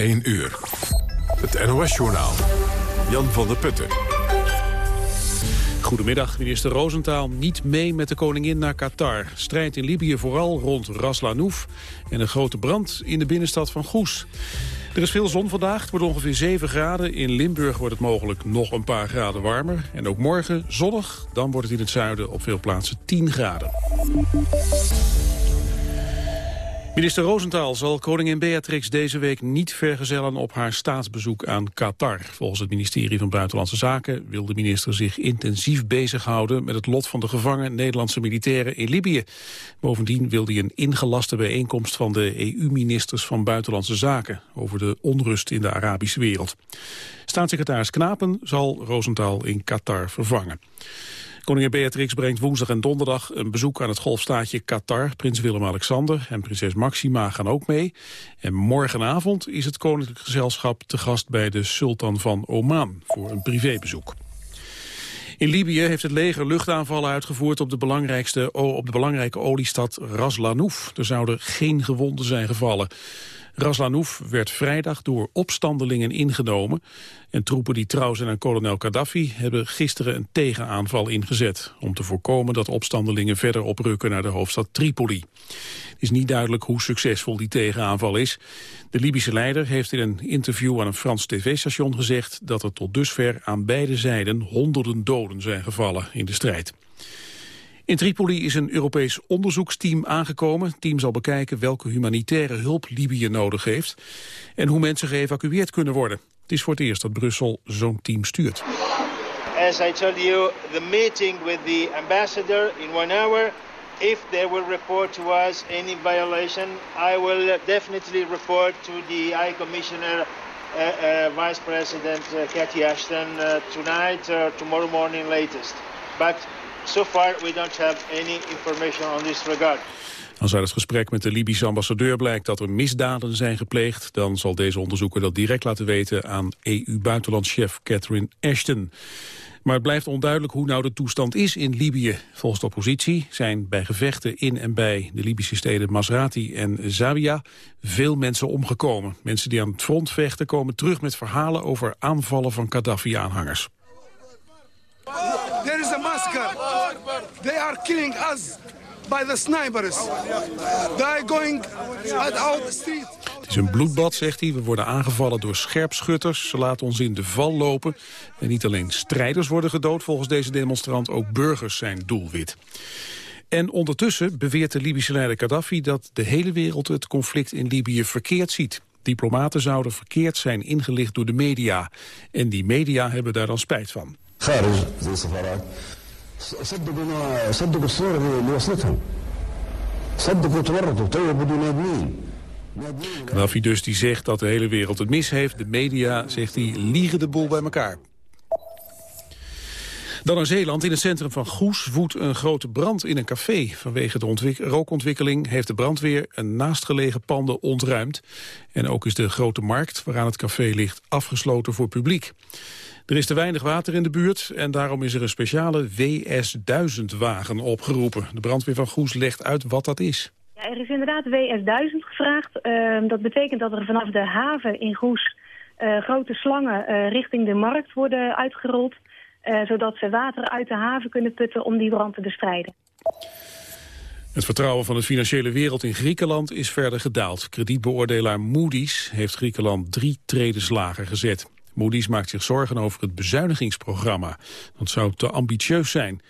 1 uur. Het NOS-journaal. Jan van der Putten. Goedemiddag, minister Rosentaal niet mee met de koningin naar Qatar. Strijd in Libië vooral rond Ras Lanouf en een grote brand in de binnenstad van Goes. Er is veel zon vandaag, het wordt ongeveer 7 graden. In Limburg wordt het mogelijk nog een paar graden warmer. En ook morgen zonnig, dan wordt het in het zuiden op veel plaatsen 10 graden. Minister Rosenthal zal koningin Beatrix deze week niet vergezellen op haar staatsbezoek aan Qatar. Volgens het ministerie van Buitenlandse Zaken wil de minister zich intensief bezighouden met het lot van de gevangen Nederlandse militairen in Libië. Bovendien wil hij een ingelaste bijeenkomst van de EU-ministers van Buitenlandse Zaken over de onrust in de Arabische wereld. Staatssecretaris Knapen zal Rosenthal in Qatar vervangen. Koningin Beatrix brengt woensdag en donderdag een bezoek aan het golfstaatje Qatar. Prins Willem-Alexander en prinses Maxima gaan ook mee. En morgenavond is het koninklijk gezelschap te gast bij de sultan van Oman voor een privébezoek. In Libië heeft het leger luchtaanvallen uitgevoerd op de, belangrijkste, op de belangrijke oliestad Ras Lanouf. Er zouden geen gewonden zijn gevallen. Raslanouf werd vrijdag door opstandelingen ingenomen. En troepen die trouw zijn aan kolonel Gaddafi hebben gisteren een tegenaanval ingezet. Om te voorkomen dat opstandelingen verder oprukken naar de hoofdstad Tripoli. Het is niet duidelijk hoe succesvol die tegenaanval is. De Libische leider heeft in een interview aan een Frans tv-station gezegd... dat er tot dusver aan beide zijden honderden doden zijn gevallen in de strijd. In Tripoli is een Europees onderzoeksteam aangekomen. Het team zal bekijken welke humanitaire hulp Libië nodig heeft... en hoe mensen geëvacueerd kunnen worden. Het is voor het eerst dat Brussel zo'n team stuurt. As I told you, the meeting with the ambassador in one hour... If they will report to us any violation, I will definitely report to the High Commissioner, uh, uh, Vice President uh, Cathy Ashton, uh, tonight or tomorrow morning latest. But So far we don't have any information on this regard. Als uit het gesprek met de Libische ambassadeur blijkt dat er misdaden zijn gepleegd... dan zal deze onderzoeker dat direct laten weten aan EU-buitenlandchef Catherine Ashton. Maar het blijft onduidelijk hoe nou de toestand is in Libië. Volgens de oppositie zijn bij gevechten in en bij de Libische steden Masrati en Zawiya veel mensen omgekomen. Mensen die aan het front vechten komen terug met verhalen over aanvallen van Gaddafi-aanhangers. There is a massacre. They are killing us by the snipers. They going out the street. Het is een bloedbad, zegt hij. We worden aangevallen door scherpschutters. Ze laten ons in de val lopen. En niet alleen strijders worden gedood volgens deze demonstrant. Ook burgers zijn doelwit. En ondertussen beweert de Libische leider Gaddafi... dat de hele wereld het conflict in Libië verkeerd ziet. Diplomaten zouden verkeerd zijn ingelicht door de media. En die media hebben daar dan spijt van. خارج زي سفارات صدقوا صدقوا الصور اللي وصلتهم صدقوا تورطوا تو بدون نادمين Gaddafi dus die zegt dat de hele wereld het mis heeft. De media, zegt hij, liegen de boel bij elkaar. Dan naar Zeeland. In het centrum van Goes woedt een grote brand in een café. Vanwege de rookontwikkeling heeft de brandweer een naastgelegen panden ontruimd. En ook is de grote markt waaraan het café ligt afgesloten voor publiek. Er is te weinig water in de buurt en daarom is er een speciale WS-1000-wagen opgeroepen. De brandweer van Goes legt uit wat dat is. Ja, er is inderdaad WS-1000 gevraagd. Uh, dat betekent dat er vanaf de haven in Goes uh, grote slangen uh, richting de markt worden uitgerold. Eh, zodat ze water uit de haven kunnen putten om die brand te bestrijden. Het vertrouwen van de financiële wereld in Griekenland is verder gedaald. Kredietbeoordelaar Moody's heeft Griekenland drie treden lager gezet. Moody's maakt zich zorgen over het bezuinigingsprogramma. Dat zou te ambitieus zijn.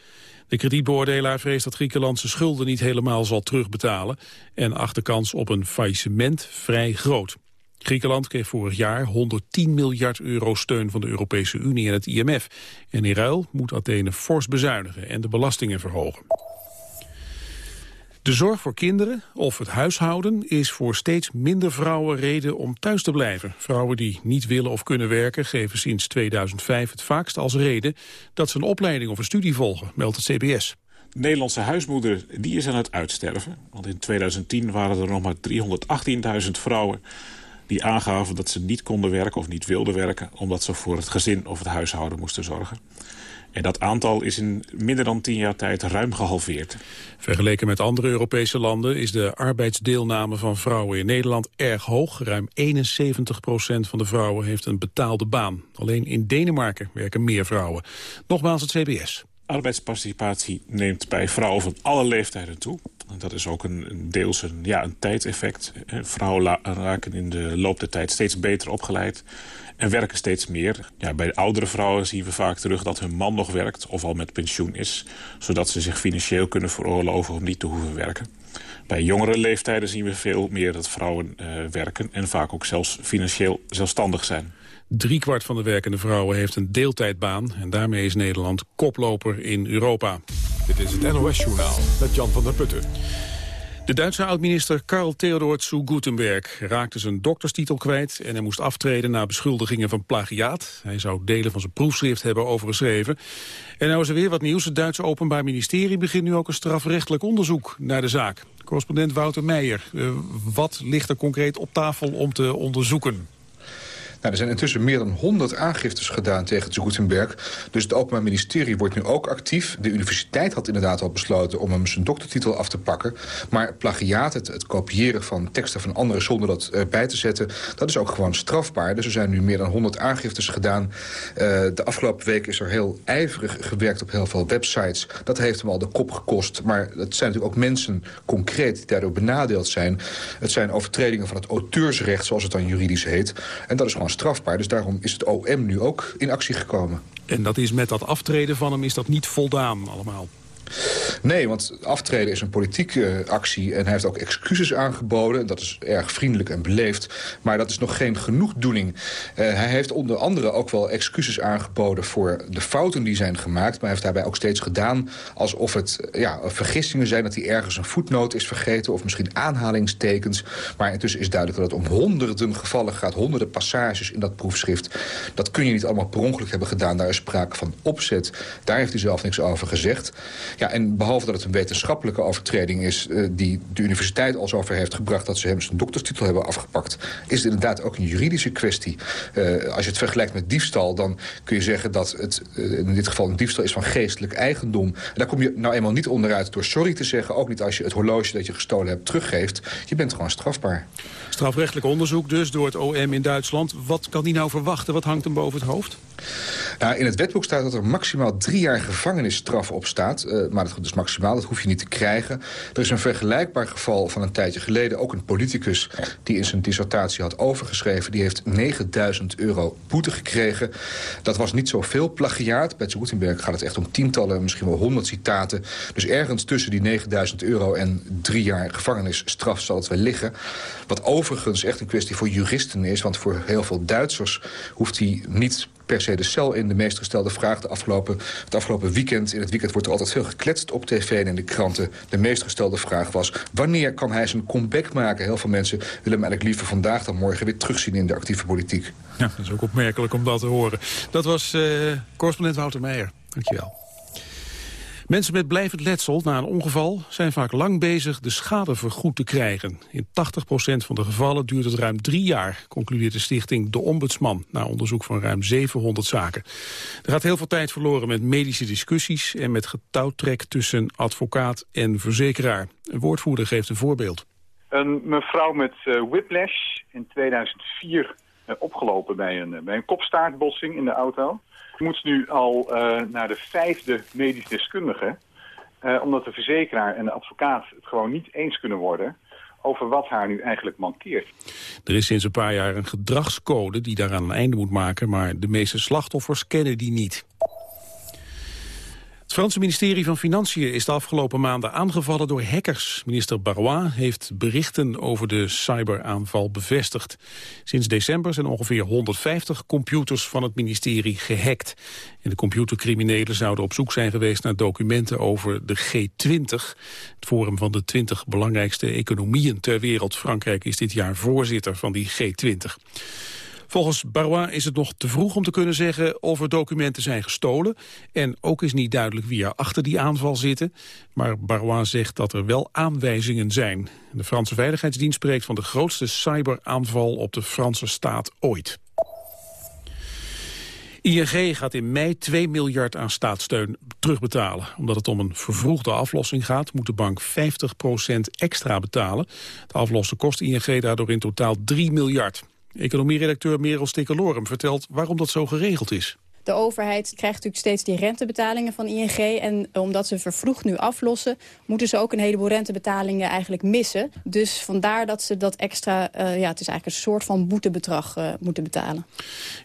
De kredietbeoordelaar vreest dat Griekenland zijn schulden niet helemaal zal terugbetalen... en acht de kans op een faillissement vrij groot. Griekenland kreeg vorig jaar 110 miljard euro steun van de Europese Unie en het IMF. En in ruil moet Athene fors bezuinigen en de belastingen verhogen. De zorg voor kinderen of het huishouden is voor steeds minder vrouwen reden om thuis te blijven. Vrouwen die niet willen of kunnen werken geven sinds 2005 het vaakst als reden dat ze een opleiding of een studie volgen, meldt het CBS. De Nederlandse huismoeder die is aan het uitsterven. Want in 2010 waren er nog maar 318.000 vrouwen die aangaven dat ze niet konden werken of niet wilden werken... omdat ze voor het gezin of het huishouden moesten zorgen. En dat aantal is in minder dan tien jaar tijd ruim gehalveerd. Vergeleken met andere Europese landen is de arbeidsdeelname van vrouwen in Nederland erg hoog. Ruim 71 procent van de vrouwen heeft een betaalde baan. Alleen in Denemarken werken meer vrouwen. Nogmaals het CBS. Arbeidsparticipatie neemt bij vrouwen van alle leeftijden toe. Dat is ook een, deels een, ja, een tijdeffect. Vrouwen raken in de loop der tijd steeds beter opgeleid en werken steeds meer. Ja, bij oudere vrouwen zien we vaak terug dat hun man nog werkt of al met pensioen is. Zodat ze zich financieel kunnen veroorloven om niet te hoeven werken. Bij jongere leeftijden zien we veel meer dat vrouwen uh, werken en vaak ook zelfs financieel zelfstandig zijn. Driekwart van de werkende vrouwen heeft een deeltijdbaan en daarmee is Nederland koploper in Europa. Dit is het NOS Journaal met Jan van der Putten. De Duitse oud-minister Karl Theodor zu Gutenberg raakte zijn dokterstitel kwijt en hij moest aftreden na beschuldigingen van plagiaat. Hij zou delen van zijn proefschrift hebben overgeschreven. En nou is er weer wat nieuws. Het Duitse Openbaar Ministerie begint nu ook een strafrechtelijk onderzoek naar de zaak. Correspondent Wouter Meijer, uh, wat ligt er concreet op tafel om te onderzoeken? Nou, er zijn intussen meer dan 100 aangiftes gedaan tegen Gutenberg. Dus het Openbaar Ministerie wordt nu ook actief. De universiteit had inderdaad al besloten om hem zijn doktertitel af te pakken. Maar plagiaat, het, kopiëren van teksten van anderen zonder dat uh, bij te zetten... dat is ook gewoon strafbaar. Dus er zijn nu meer dan 100 aangiftes gedaan. Uh, de afgelopen week is er heel ijverig gewerkt op heel veel websites. Dat heeft hem al de kop gekost. Maar het zijn natuurlijk ook mensen concreet die daardoor benadeeld zijn. Het zijn overtredingen van het auteursrecht, zoals het dan juridisch heet. En dat is gewoon strafbaar. Dus daarom is het OM nu ook in actie gekomen. En dat is met dat aftreden van hem is dat niet voldaan allemaal? Nee, want aftreden is een politieke eh, actie en hij heeft ook excuses aangeboden. Dat is erg vriendelijk en beleefd, maar dat is nog geen genoegdoening. Uh, hij heeft onder andere ook wel excuses aangeboden voor de fouten die zijn gemaakt. Maar hij heeft daarbij ook steeds gedaan alsof het eh, ja, vergissingen zijn... dat hij ergens een voetnoot is vergeten of misschien aanhalingstekens. Maar intussen is duidelijk dat het om honderden gevallen gaat. Honderden passages in dat proefschrift. Dat kun je niet allemaal per ongeluk hebben gedaan. Daar is sprake van opzet. Daar heeft hij zelf niks over gezegd. Ja, en behalve dat het een wetenschappelijke overtreding is... Uh, die de universiteit al zover heeft gebracht dat ze hem zijn dokterstitel hebben afgepakt... is het inderdaad ook een juridische kwestie. Uh, als je het vergelijkt met diefstal, dan kun je zeggen dat het uh, in dit geval een diefstal is van geestelijk eigendom. En daar kom je nou eenmaal niet onderuit door sorry te zeggen. Ook niet als je het horloge dat je gestolen hebt teruggeeft. Je bent gewoon strafbaar. Strafrechtelijk onderzoek dus door het OM in Duitsland. Wat kan die nou verwachten? Wat hangt hem boven het hoofd? In het wetboek staat dat er maximaal drie jaar gevangenisstraf op staat. Uh, maar dat is maximaal, dat hoef je niet te krijgen. Er is een vergelijkbaar geval van een tijdje geleden. Ook een politicus die in zijn dissertatie had overgeschreven. Die heeft 9000 euro boete gekregen. Dat was niet zoveel plagiaat. Bij Gutenberg gaat het echt om tientallen, misschien wel honderd citaten. Dus ergens tussen die 9000 euro en drie jaar gevangenisstraf zal het wel liggen. Wat overigens echt een kwestie voor juristen is. Want voor heel veel Duitsers hoeft hij niet per se de cel in. De meest gestelde vraag de afgelopen, het afgelopen weekend. In het weekend wordt er altijd veel gekletst op tv en in de kranten. De meest gestelde vraag was... wanneer kan hij zijn comeback maken? Heel veel mensen willen hem eigenlijk liever vandaag dan morgen... weer terugzien in de actieve politiek. Ja, dat is ook opmerkelijk om dat te horen. Dat was uh, correspondent Wouter Meijer. Dankjewel. Mensen met blijvend letsel na een ongeval zijn vaak lang bezig de schade vergoed te krijgen. In 80% van de gevallen duurt het ruim drie jaar, concludeert de stichting De Ombudsman, na onderzoek van ruim 700 zaken. Er gaat heel veel tijd verloren met medische discussies en met getouwtrek tussen advocaat en verzekeraar. Een woordvoerder geeft een voorbeeld. Een mevrouw met uh, whiplash in 2004 uh, opgelopen bij een, bij een kopstaartbotsing in de auto moet nu al uh, naar de vijfde medisch deskundige. Uh, omdat de verzekeraar en de advocaat het gewoon niet eens kunnen worden over wat haar nu eigenlijk mankeert. Er is sinds een paar jaar een gedragscode die daaraan een einde moet maken... maar de meeste slachtoffers kennen die niet. Het Franse ministerie van Financiën is de afgelopen maanden aangevallen door hackers. Minister Barois heeft berichten over de cyberaanval bevestigd. Sinds december zijn ongeveer 150 computers van het ministerie gehackt. En de computercriminelen zouden op zoek zijn geweest naar documenten over de G20. Het forum van de 20 belangrijkste economieën ter wereld. Frankrijk is dit jaar voorzitter van die G20. Volgens Barois is het nog te vroeg om te kunnen zeggen of er documenten zijn gestolen. En ook is niet duidelijk wie er achter die aanval zitten. Maar Barois zegt dat er wel aanwijzingen zijn. De Franse Veiligheidsdienst spreekt van de grootste cyberaanval op de Franse staat ooit. ING gaat in mei 2 miljard aan staatssteun terugbetalen. Omdat het om een vervroegde aflossing gaat, moet de bank 50% extra betalen. De aflossen kost ING daardoor in totaal 3 miljard. Economieredacteur Merel Stikkelorum vertelt waarom dat zo geregeld is. De overheid krijgt natuurlijk steeds die rentebetalingen van ING. En omdat ze vervroegd nu aflossen... moeten ze ook een heleboel rentebetalingen eigenlijk missen. Dus vandaar dat ze dat extra... Uh, ja, het is eigenlijk een soort van boetebedrag uh, moeten betalen.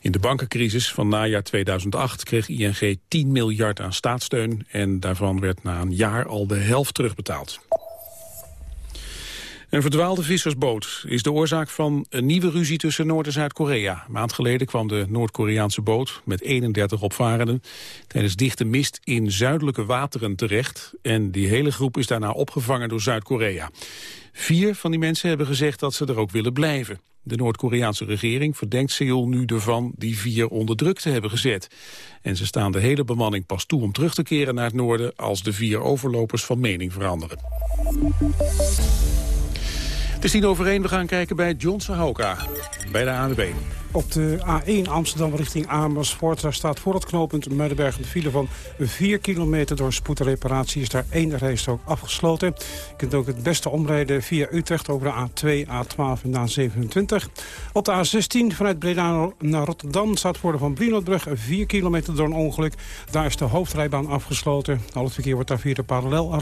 In de bankencrisis van najaar 2008 kreeg ING 10 miljard aan staatssteun. En daarvan werd na een jaar al de helft terugbetaald. Een verdwaalde vissersboot is de oorzaak van een nieuwe ruzie tussen Noord- en Zuid-Korea. Maand geleden kwam de Noord-Koreaanse boot met 31 opvarenden tijdens dichte mist in zuidelijke wateren terecht. En die hele groep is daarna opgevangen door Zuid-Korea. Vier van die mensen hebben gezegd dat ze er ook willen blijven. De Noord-Koreaanse regering verdenkt Seoul nu ervan die vier onder druk te hebben gezet. En ze staan de hele bemanning pas toe om terug te keren naar het noorden als de vier overlopers van mening veranderen is tien over één. We gaan kijken bij John Sahoka, bij de ANWB. Op de A1 Amsterdam richting Amersfoort. Staat voor het knooppunt Muidenberg een file van 4 kilometer. Door spoedreparatie is daar één rijstrook afgesloten. Je kunt ook het beste omrijden via Utrecht over de A2, A12 en A27. Op de A16 vanuit Breda naar Rotterdam staat voor de Van Brienoordbrug 4 kilometer door een ongeluk. Daar is de hoofdrijbaan afgesloten. Al het verkeer wordt daar via de parallel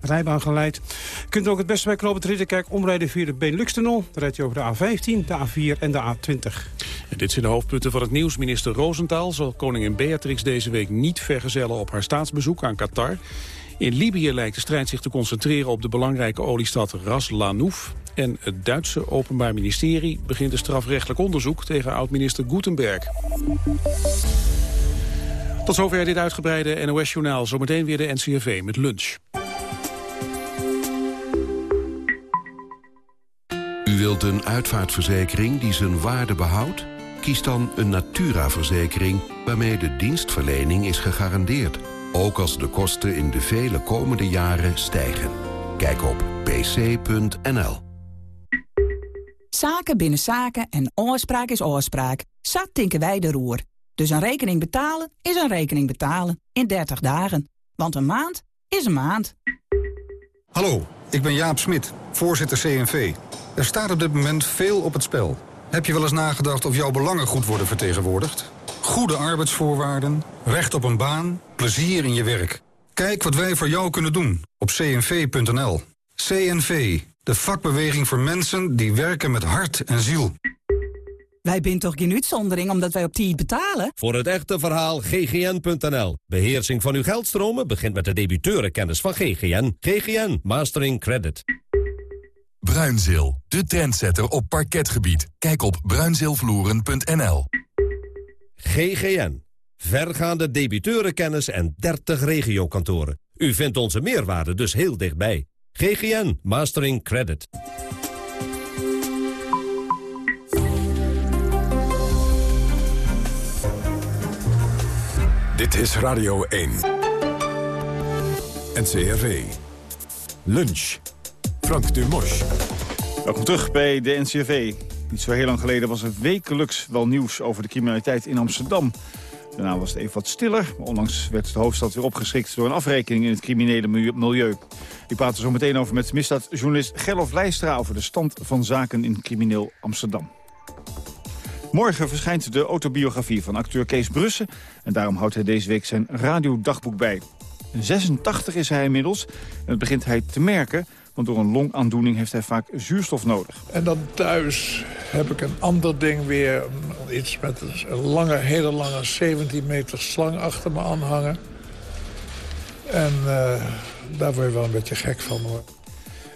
rijbaan geleid. Je kunt ook het beste bij Knoop het Ridderkerk omrijden via de Benelux-tunnel. Dan rijdt je over de A15, de A4 en de A20. En dit zijn de hoofdpunten van het nieuws. Minister Rosenthal zal koningin Beatrix deze week niet vergezellen op haar staatsbezoek aan Qatar. In Libië lijkt de strijd zich te concentreren op de belangrijke oliestad Ras Lanouf. En het Duitse Openbaar Ministerie begint een strafrechtelijk onderzoek tegen oud-minister Gutenberg. Tot zover dit uitgebreide NOS-journaal. Zometeen weer de NCRV met lunch. U wilt een uitvaartverzekering die zijn waarde behoudt? Kies dan een Natura-verzekering waarmee de dienstverlening is gegarandeerd. Ook als de kosten in de vele komende jaren stijgen. Kijk op pc.nl. Zaken binnen zaken en oorspraak is oorspraak. Zat tinken wij de roer. Dus een rekening betalen is een rekening betalen. In 30 dagen. Want een maand is een maand. Hallo, ik ben Jaap Smit, voorzitter CNV. Er staat op dit moment veel op het spel. Heb je wel eens nagedacht of jouw belangen goed worden vertegenwoordigd? Goede arbeidsvoorwaarden, recht op een baan, plezier in je werk. Kijk wat wij voor jou kunnen doen op cnv.nl. CNV, de vakbeweging voor mensen die werken met hart en ziel. Wij zijn toch geen uitzondering omdat wij op tijd betalen? Voor het echte verhaal ggn.nl. Beheersing van uw geldstromen begint met de debiteurenkennis van GGN. GGN Mastering Credit. Bruinzeel, de trendsetter op parketgebied. Kijk op bruinzeelvloeren.nl. GGN. Vergaande debiteurenkennis en 30 regiokantoren. U vindt onze meerwaarde dus heel dichtbij. GGN Mastering Credit. Dit is Radio 1. NCRV. Lunch. Welkom terug bij de NCRV. Niet zo heel lang geleden was er wekelijks wel nieuws over de criminaliteit in Amsterdam. Daarna was het even wat stiller. Maar onlangs werd de hoofdstad weer opgeschrikt door een afrekening in het criminele milieu. Ik praat er zo meteen over met misdaadjournalist Gerlof Leistra... over de stand van zaken in crimineel Amsterdam. Morgen verschijnt de autobiografie van acteur Kees Brussen. En daarom houdt hij deze week zijn radiodagboek bij. 86 is hij inmiddels. En dat begint hij te merken, want door een longaandoening heeft hij vaak zuurstof nodig. En dan thuis heb ik een ander ding weer. Iets met een lange, hele lange 17 meter slang achter me aanhangen. En uh, daar word je wel een beetje gek van hoor.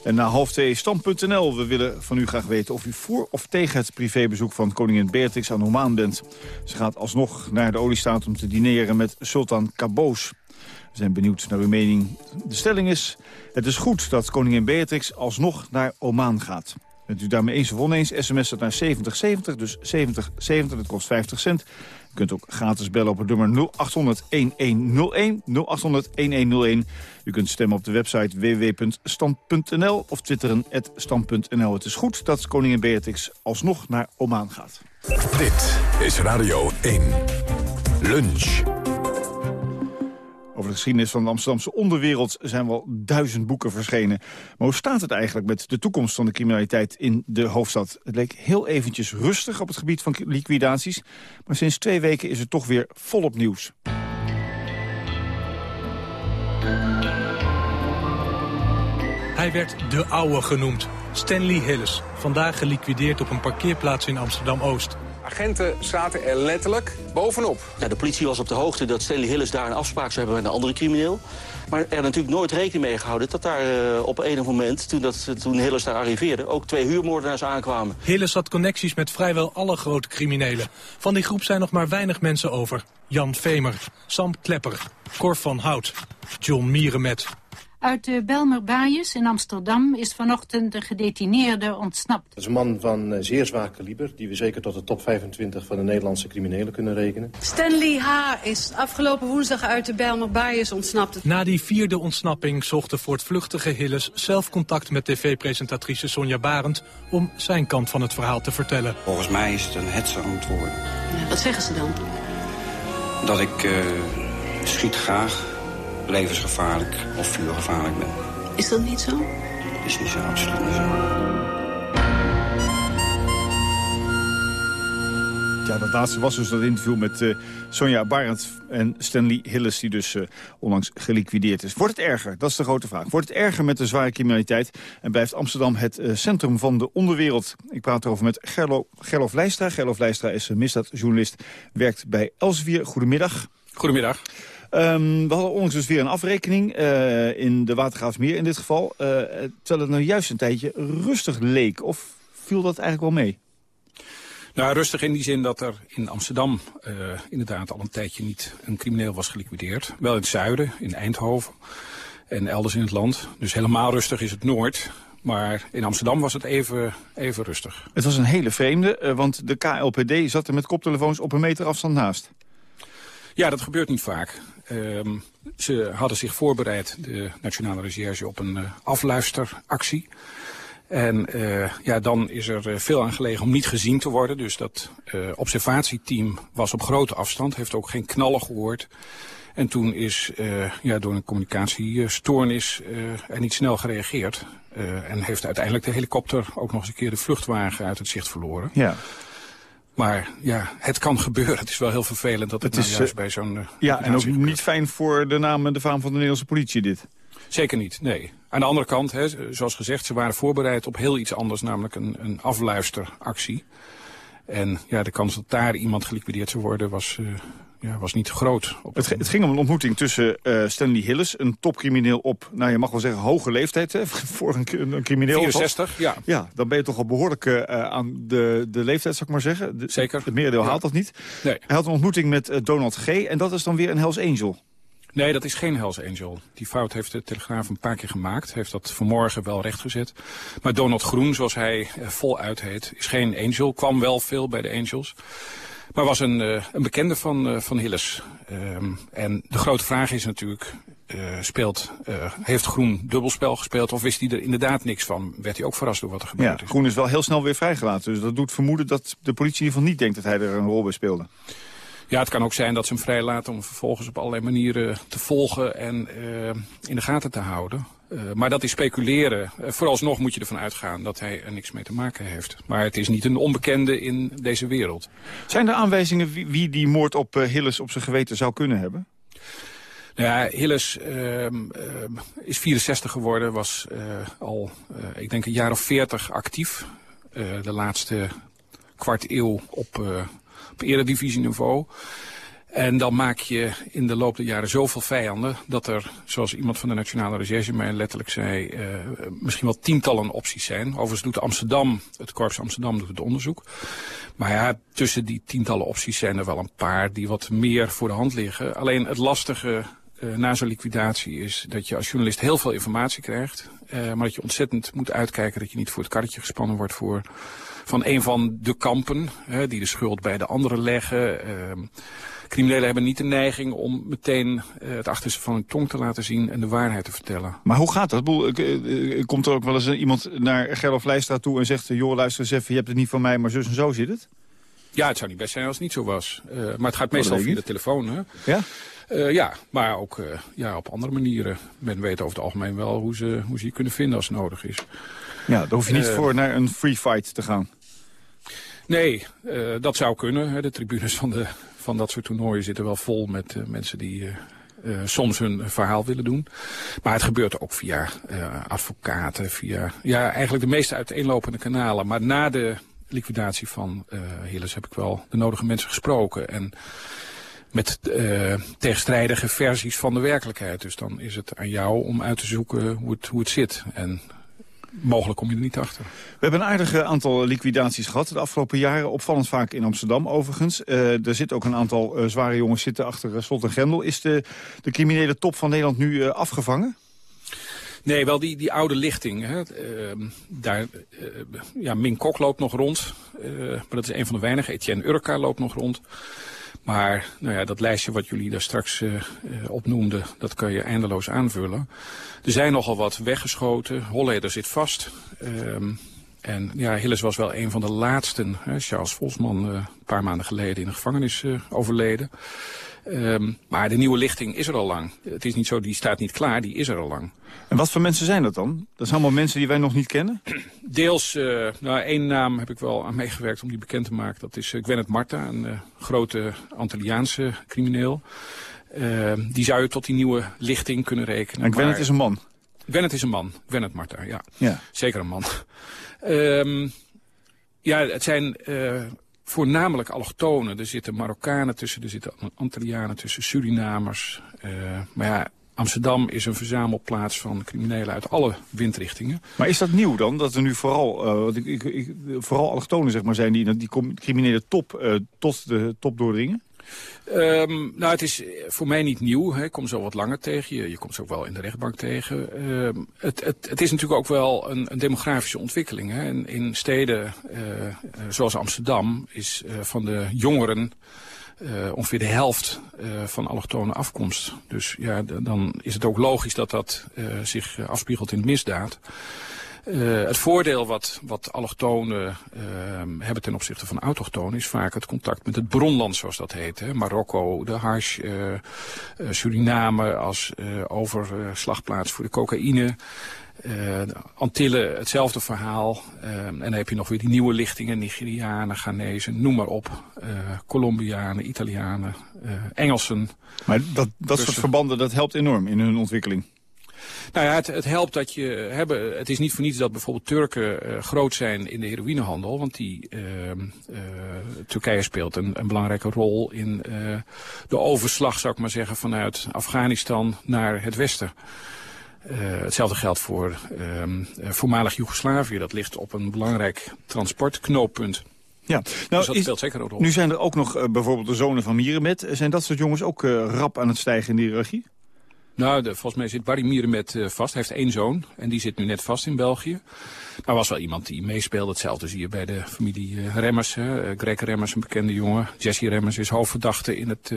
En na half twee stand.nl. We willen van u graag weten of u voor of tegen het privébezoek van koningin Beatrix aan Oman bent. Ze gaat alsnog naar de oliestaat om te dineren met Sultan Qaboos. We zijn benieuwd naar uw mening. De stelling is, het is goed dat koningin Beatrix alsnog naar Oman gaat. Bent u daarmee eens of oneens, sms het naar 7070, dus 7070, dat kost 50 cent. U kunt ook gratis bellen op het nummer 0800-1101, 0800-1101. U kunt stemmen op de website www.stand.nl of twitteren stand.nl. Het is goed dat koningin Beatrix alsnog naar Oman gaat. Dit is Radio 1. Lunch. Over de geschiedenis van de Amsterdamse onderwereld zijn wel duizend boeken verschenen. Maar hoe staat het eigenlijk met de toekomst van de criminaliteit in de hoofdstad? Het leek heel eventjes rustig op het gebied van liquidaties. Maar sinds twee weken is het toch weer volop nieuws. Hij werd de ouwe genoemd. Stanley Hillis, vandaag geliquideerd op een parkeerplaats in Amsterdam-Oost. Agenten zaten er letterlijk bovenop. Ja, de politie was op de hoogte dat Stanley Hillis daar een afspraak zou hebben met een andere crimineel. Maar er natuurlijk nooit rekening mee gehouden dat daar uh, op enig moment, toen, dat, toen Hillis daar arriveerde, ook twee huurmoordenaars aankwamen. Hillis had connecties met vrijwel alle grote criminelen. Van die groep zijn nog maar weinig mensen over. Jan Vemer, Sam Klepper, Cor van Hout, John Mierenmet. Uit de Belmer Baaiers in Amsterdam is vanochtend de gedetineerde ontsnapt. Dat is een man van zeer zwaar kaliber, die we zeker tot de top 25 van de Nederlandse criminelen kunnen rekenen. Stanley H. is afgelopen woensdag uit de Belmer Baaiers ontsnapt. Na die vierde ontsnapping zocht de voortvluchtige Hilles zelf contact met tv-presentatrice Sonja Barend om zijn kant van het verhaal te vertellen. Volgens mij is het een hetse antwoord. Ja, wat zeggen ze dan? Dat ik uh, schiet graag levensgevaarlijk of vuurgevaarlijk ben. Is dat niet zo? Dat is niet zo, absoluut niet zo. Ja, dat laatste was dus dat interview met uh, Sonja Barend en Stanley Hillis... die dus uh, onlangs geliquideerd is. Wordt het erger? Dat is de grote vraag. Wordt het erger met de zware criminaliteit? En blijft Amsterdam het uh, centrum van de onderwereld? Ik praat erover met Gerlo, Gerlof Leistra. Gerlof Leistra is misdaadjournalist, werkt bij Elsevier. Goedemiddag. Goedemiddag. Um, we hadden onlangs dus weer een afrekening uh, in de Watergraafsmeer in dit geval. Uh, terwijl het nou juist een tijdje rustig leek. Of viel dat eigenlijk wel mee? Nou, rustig in die zin dat er in Amsterdam uh, inderdaad al een tijdje niet een crimineel was geliquideerd. Wel in het zuiden, in Eindhoven en elders in het land. Dus helemaal rustig is het noord. Maar in Amsterdam was het even, even rustig. Het was een hele vreemde, want de KLPD zat er met koptelefoons op een meter afstand naast. Ja, dat gebeurt niet vaak. Um, ze hadden zich voorbereid, de Nationale Recherche, op een uh, afluisteractie. En uh, ja, dan is er uh, veel aan gelegen om niet gezien te worden. Dus dat observatieteam was op grote afstand, heeft ook geen knallen gehoord. En toen is ja, door een communicatiestoornis er niet snel gereageerd. en heeft uiteindelijk de helikopter ook nog eens een keer de vluchtwagen uit het zicht verloren. Ja. Maar ja, het kan gebeuren. Het is wel heel vervelend dat het, het nou is, juist bij zo'n... Uh, ja, en ook gebeurt. niet fijn voor de naam en de faam van de Nederlandse politie dit. Zeker niet, nee. Aan de andere kant, hè, zoals gezegd, ze waren voorbereid op heel iets anders, namelijk een, een afluisteractie. En ja, de kans dat daar iemand geliquideerd zou worden was, uh, ja, was niet groot. Het, het, ging om een ontmoeting tussen uh, Stanley Hillis, een topcrimineel op, nou je mag wel zeggen, hoge leeftijd hè, voor een, een crimineel. 64, ja. Ja, dan ben je toch al behoorlijk uh, aan de, de leeftijd, zou ik maar zeggen. De, Zeker. Het merendeel ja. haalt dat niet. Nee. Hij had een ontmoeting met uh, Donald G. en dat is dan weer een Hells Angel. Nee, dat is geen Hells Angel. Die fout heeft de Telegraaf een paar keer gemaakt. Heeft dat vanmorgen wel rechtgezet. Maar Donald Groen, zoals hij voluit heet, is geen angel. Kwam wel veel bij de angels. Maar was een, uh, een bekende van, uh, van Hilles. Um, en de grote vraag is natuurlijk, uh, speelt, heeft Groen dubbelspel gespeeld of wist hij er inderdaad niks van? Werd hij ook verrast door wat er gebeurd ja, is? Groen is wel heel snel weer vrijgelaten. Dus dat doet vermoeden dat de politie in ieder geval niet denkt dat hij er een rol bij speelde. Ja, het kan ook zijn dat ze hem vrijlaten om vervolgens op allerlei manieren te volgen en uh, in de gaten te houden. Uh, maar dat is speculeren. Uh, vooralsnog moet je ervan uitgaan dat hij er niks mee te maken heeft. Maar het is niet een onbekende in deze wereld. Zijn er aanwijzingen wie, wie die moord op uh, Hilles op zijn geweten zou kunnen hebben? Ja, Hilles is 64 geworden, was al, ik denk, een jaar of 40 actief. de laatste kwart eeuw op op eredivisieniveau. En dan maak je in de loop der jaren zoveel vijanden... dat er, zoals iemand van de Nationale Recherche mij letterlijk zei... Uh, misschien wel tientallen opties zijn. Overigens doet Amsterdam, het Korps Amsterdam doet het onderzoek. Maar ja, tussen die tientallen opties zijn er wel een paar... die wat meer voor de hand liggen. Alleen het lastige uh, na zo'n liquidatie is dat je als journalist heel veel informatie krijgt. Uh, maar dat je ontzettend moet uitkijken dat je niet voor het karretje gespannen wordt voor van een van de kampen, hè, die de schuld bij de anderen leggen. Uh, criminelen hebben niet de neiging om meteen uh, het achterste van hun tong te laten zien en de waarheid te vertellen. Maar hoe gaat dat? Komt er ook wel eens iemand naar Gerlof Leistra toe en zegt... joh, luister eens even, je hebt het niet van mij, maar zus en zo zit het? Ja, het zou niet best zijn als het niet zo was. Uh, maar het gaat meestal denk via de telefoon. Hè? Ja? Uh, ja, maar ook uh, ja, op andere manieren. Men weet over het algemeen wel hoe ze, hoe ze je kunnen vinden als het nodig is. Ja, daar hoef je niet voor naar een free fight te gaan. Nee, dat zou kunnen. Hè. De tribunes van, de, van dat soort toernooien zitten wel vol met mensen die... Uh, soms hun verhaal willen doen. Maar het gebeurt ook via uh, advocaten, via ja, eigenlijk de meeste uiteenlopende kanalen. Maar na de liquidatie van uh, Hilles heb ik wel de nodige mensen gesproken. En met tegenstrijdige versies van de werkelijkheid. Dus dan is het aan jou om uit te zoeken hoe het, hoe het zit. En mogelijk kom je er niet achter. We hebben een aardig aantal liquidaties gehad de afgelopen jaren. Opvallend vaak in Amsterdam overigens. Uh, er zit ook een aantal uh, zware jongens zitten achter uh, slot en grendel. Is de, de criminele top van Nederland nu afgevangen? Nee, wel die, die oude lichting. Hè. daar, ja, Min Kok loopt nog rond. maar dat is een van de weinigen. Etienne Urka loopt nog rond. Maar nou ja, dat lijstje wat jullie daar straks uh, opnoemden, dat kan je eindeloos aanvullen. Er zijn nogal wat weggeschoten. Holleder zit vast. Um, en ja, Hilles was wel een van de laatsten. Hè. Charles Volsman, uh, een paar maanden geleden in de gevangenis uh, overleden. Um, maar de nieuwe lichting is er al lang. Het is niet zo, die staat niet klaar, die is er al lang. En wat voor mensen zijn dat dan? Dat zijn allemaal mensen die wij nog niet kennen? Deels, uh, nou één naam heb ik wel aan meegewerkt om die bekend te maken. Dat is uh, Gwennet Marta, een uh, grote Antilliaanse crimineel. Uh, die zou je tot die nieuwe lichting kunnen rekenen. En Gwennet maar... is een man? Gwennet is een man. Gwennet Marta, ja. ja. Zeker een man. Um, ja, het zijn voornamelijk allochtonen. Er zitten Marokkanen tussen, er zitten Antillianen tussen, Surinamers. Uh, maar ja, Amsterdam is een verzamelplaats van criminelen uit alle windrichtingen. Maar is dat nieuw dan? Dat er nu vooral, uh, ik, ik, ik, vooral allochtonen zeg maar, zijn die die criminele top tot de top doordringen? Um, nou, het is voor mij niet nieuw. Hè. Ik kom zo wat langer tegen je. Je komt ze ook wel in de rechtbank tegen. Um, het, het, het is natuurlijk ook wel een, een demografische ontwikkeling. Hè. In steden uh, zoals Amsterdam is uh, van de jongeren... Ongeveer de helft uh, van allochtone afkomst. Dus ja, dan is het ook logisch dat dat zich afspiegelt in misdaad. Uh, het voordeel wat, wat allochtonen uh, hebben ten opzichte van autochtonen... is vaak het contact met het bronland, zoals dat heet. Hè? Marokko, de Harsh, uh, Suriname als overslagplaats voor de cocaïne... Uh, Antillen, hetzelfde verhaal. Uh, en dan heb je nog weer die nieuwe lichtingen, Nigerianen, Ghanese, noem maar op. Uh, Colombianen, Italianen, Engelsen. Maar dat, dat soort verbanden, dat helpt enorm in hun ontwikkeling. Nou ja, het, het helpt dat je hebben. Het is niet voor niets dat bijvoorbeeld Turken uh, groot zijn in de heroïnehandel, want die uh, uh, Turkije speelt een, een, belangrijke rol in de overslag, zou ik maar zeggen, vanuit Afghanistan naar het westen. Uh, hetzelfde geldt voor uh, voormalig Joegoslavië. Dat ligt op een belangrijk transportknooppunt. Ja, nou, dus dat is, speelt zeker een rol. Nu zijn er ook nog uh, bijvoorbeeld de zonen van Mierenmet. Zijn dat soort jongens ook rap aan het stijgen in de hiërarchie? Nou, volgens mij zit Barry Mierenmet uh, vast. Hij heeft één zoon en die zit nu net vast in België. Maar was wel iemand die meespeelde. Hetzelfde zie je bij de familie uh, Remmers. Uh, Greg Remmers, een bekende jongen. Jesse Remmers is hoofdverdachte in het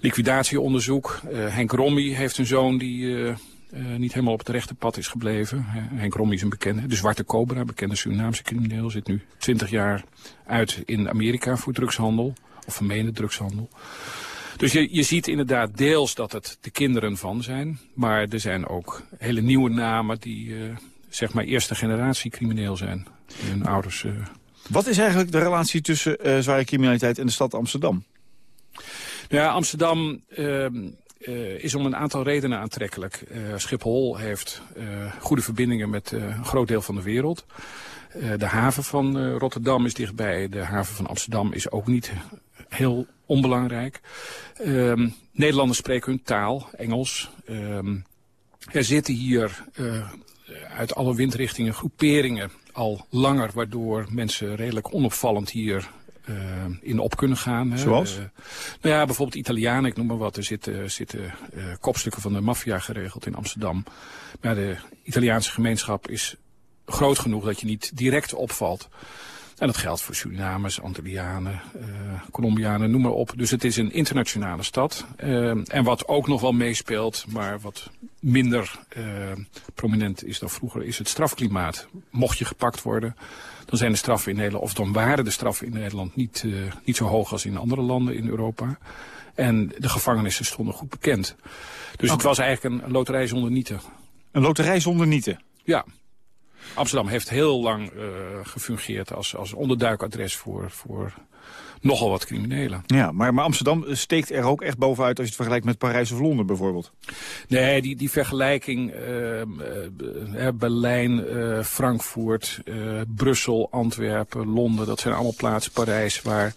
liquidatieonderzoek. Henk Rommy heeft een zoon die... Niet helemaal op het rechte pad is gebleven. Henk Rommy is een bekende. De Zwarte Cobra, bekende Surinaamse crimineel, zit nu 20 jaar uit in Amerika voor drugshandel. Of vermeende drugshandel. Dus je, je ziet inderdaad deels dat het de kinderen van zijn. Maar er zijn ook hele nieuwe namen die uh, zeg maar eerste generatie crimineel zijn. Hun ouders... Uh... Wat is eigenlijk de relatie tussen uh, zware criminaliteit en de stad Amsterdam? Ja, Amsterdam uh, is om een aantal redenen aantrekkelijk. Schiphol heeft goede verbindingen met een groot deel van de wereld. de haven van Rotterdam is dichtbij. De haven van Amsterdam is ook niet heel onbelangrijk. Um, Nederlanders spreken hun taal, Engels. Um, er zitten hier uh, uit alle windrichtingen groeperingen al langer... waardoor mensen redelijk onopvallend hier uh, in op kunnen gaan. Hè. Zoals? Uh, nou ja, bijvoorbeeld Italianen, ik noem maar wat. Er zitten, zitten uh, kopstukken van de maffia geregeld in Amsterdam. Maar de Italiaanse gemeenschap is groot genoeg dat je niet direct opvalt. En dat geldt voor Surinamers, Antillianen, uh, Colombianen, noem maar op. Dus het is een internationale stad. Uh, en wat ook nog wel meespeelt, maar wat minder uh, prominent is dan vroeger, is het strafklimaat. Mocht je gepakt worden, dan zijn de straffen in Nederland, of dan waren de straffen in Nederland niet, niet zo hoog als in andere landen in Europa. En de gevangenissen stonden goed bekend. Dus okay. het was eigenlijk een loterij zonder nieten. Een loterij zonder nieten? Ja. Amsterdam heeft heel lang uh, gefungeerd als, als onderduikadres voor, voor nogal wat criminelen. Ja, maar, maar Amsterdam steekt er ook echt bovenuit als je het vergelijkt met Parijs of Londen bijvoorbeeld. Nee, die, die vergelijking uh, uh, Berlijn, Frankfurt, Brussel, Antwerpen, Londen, dat zijn allemaal plaatsen, Parijs, waar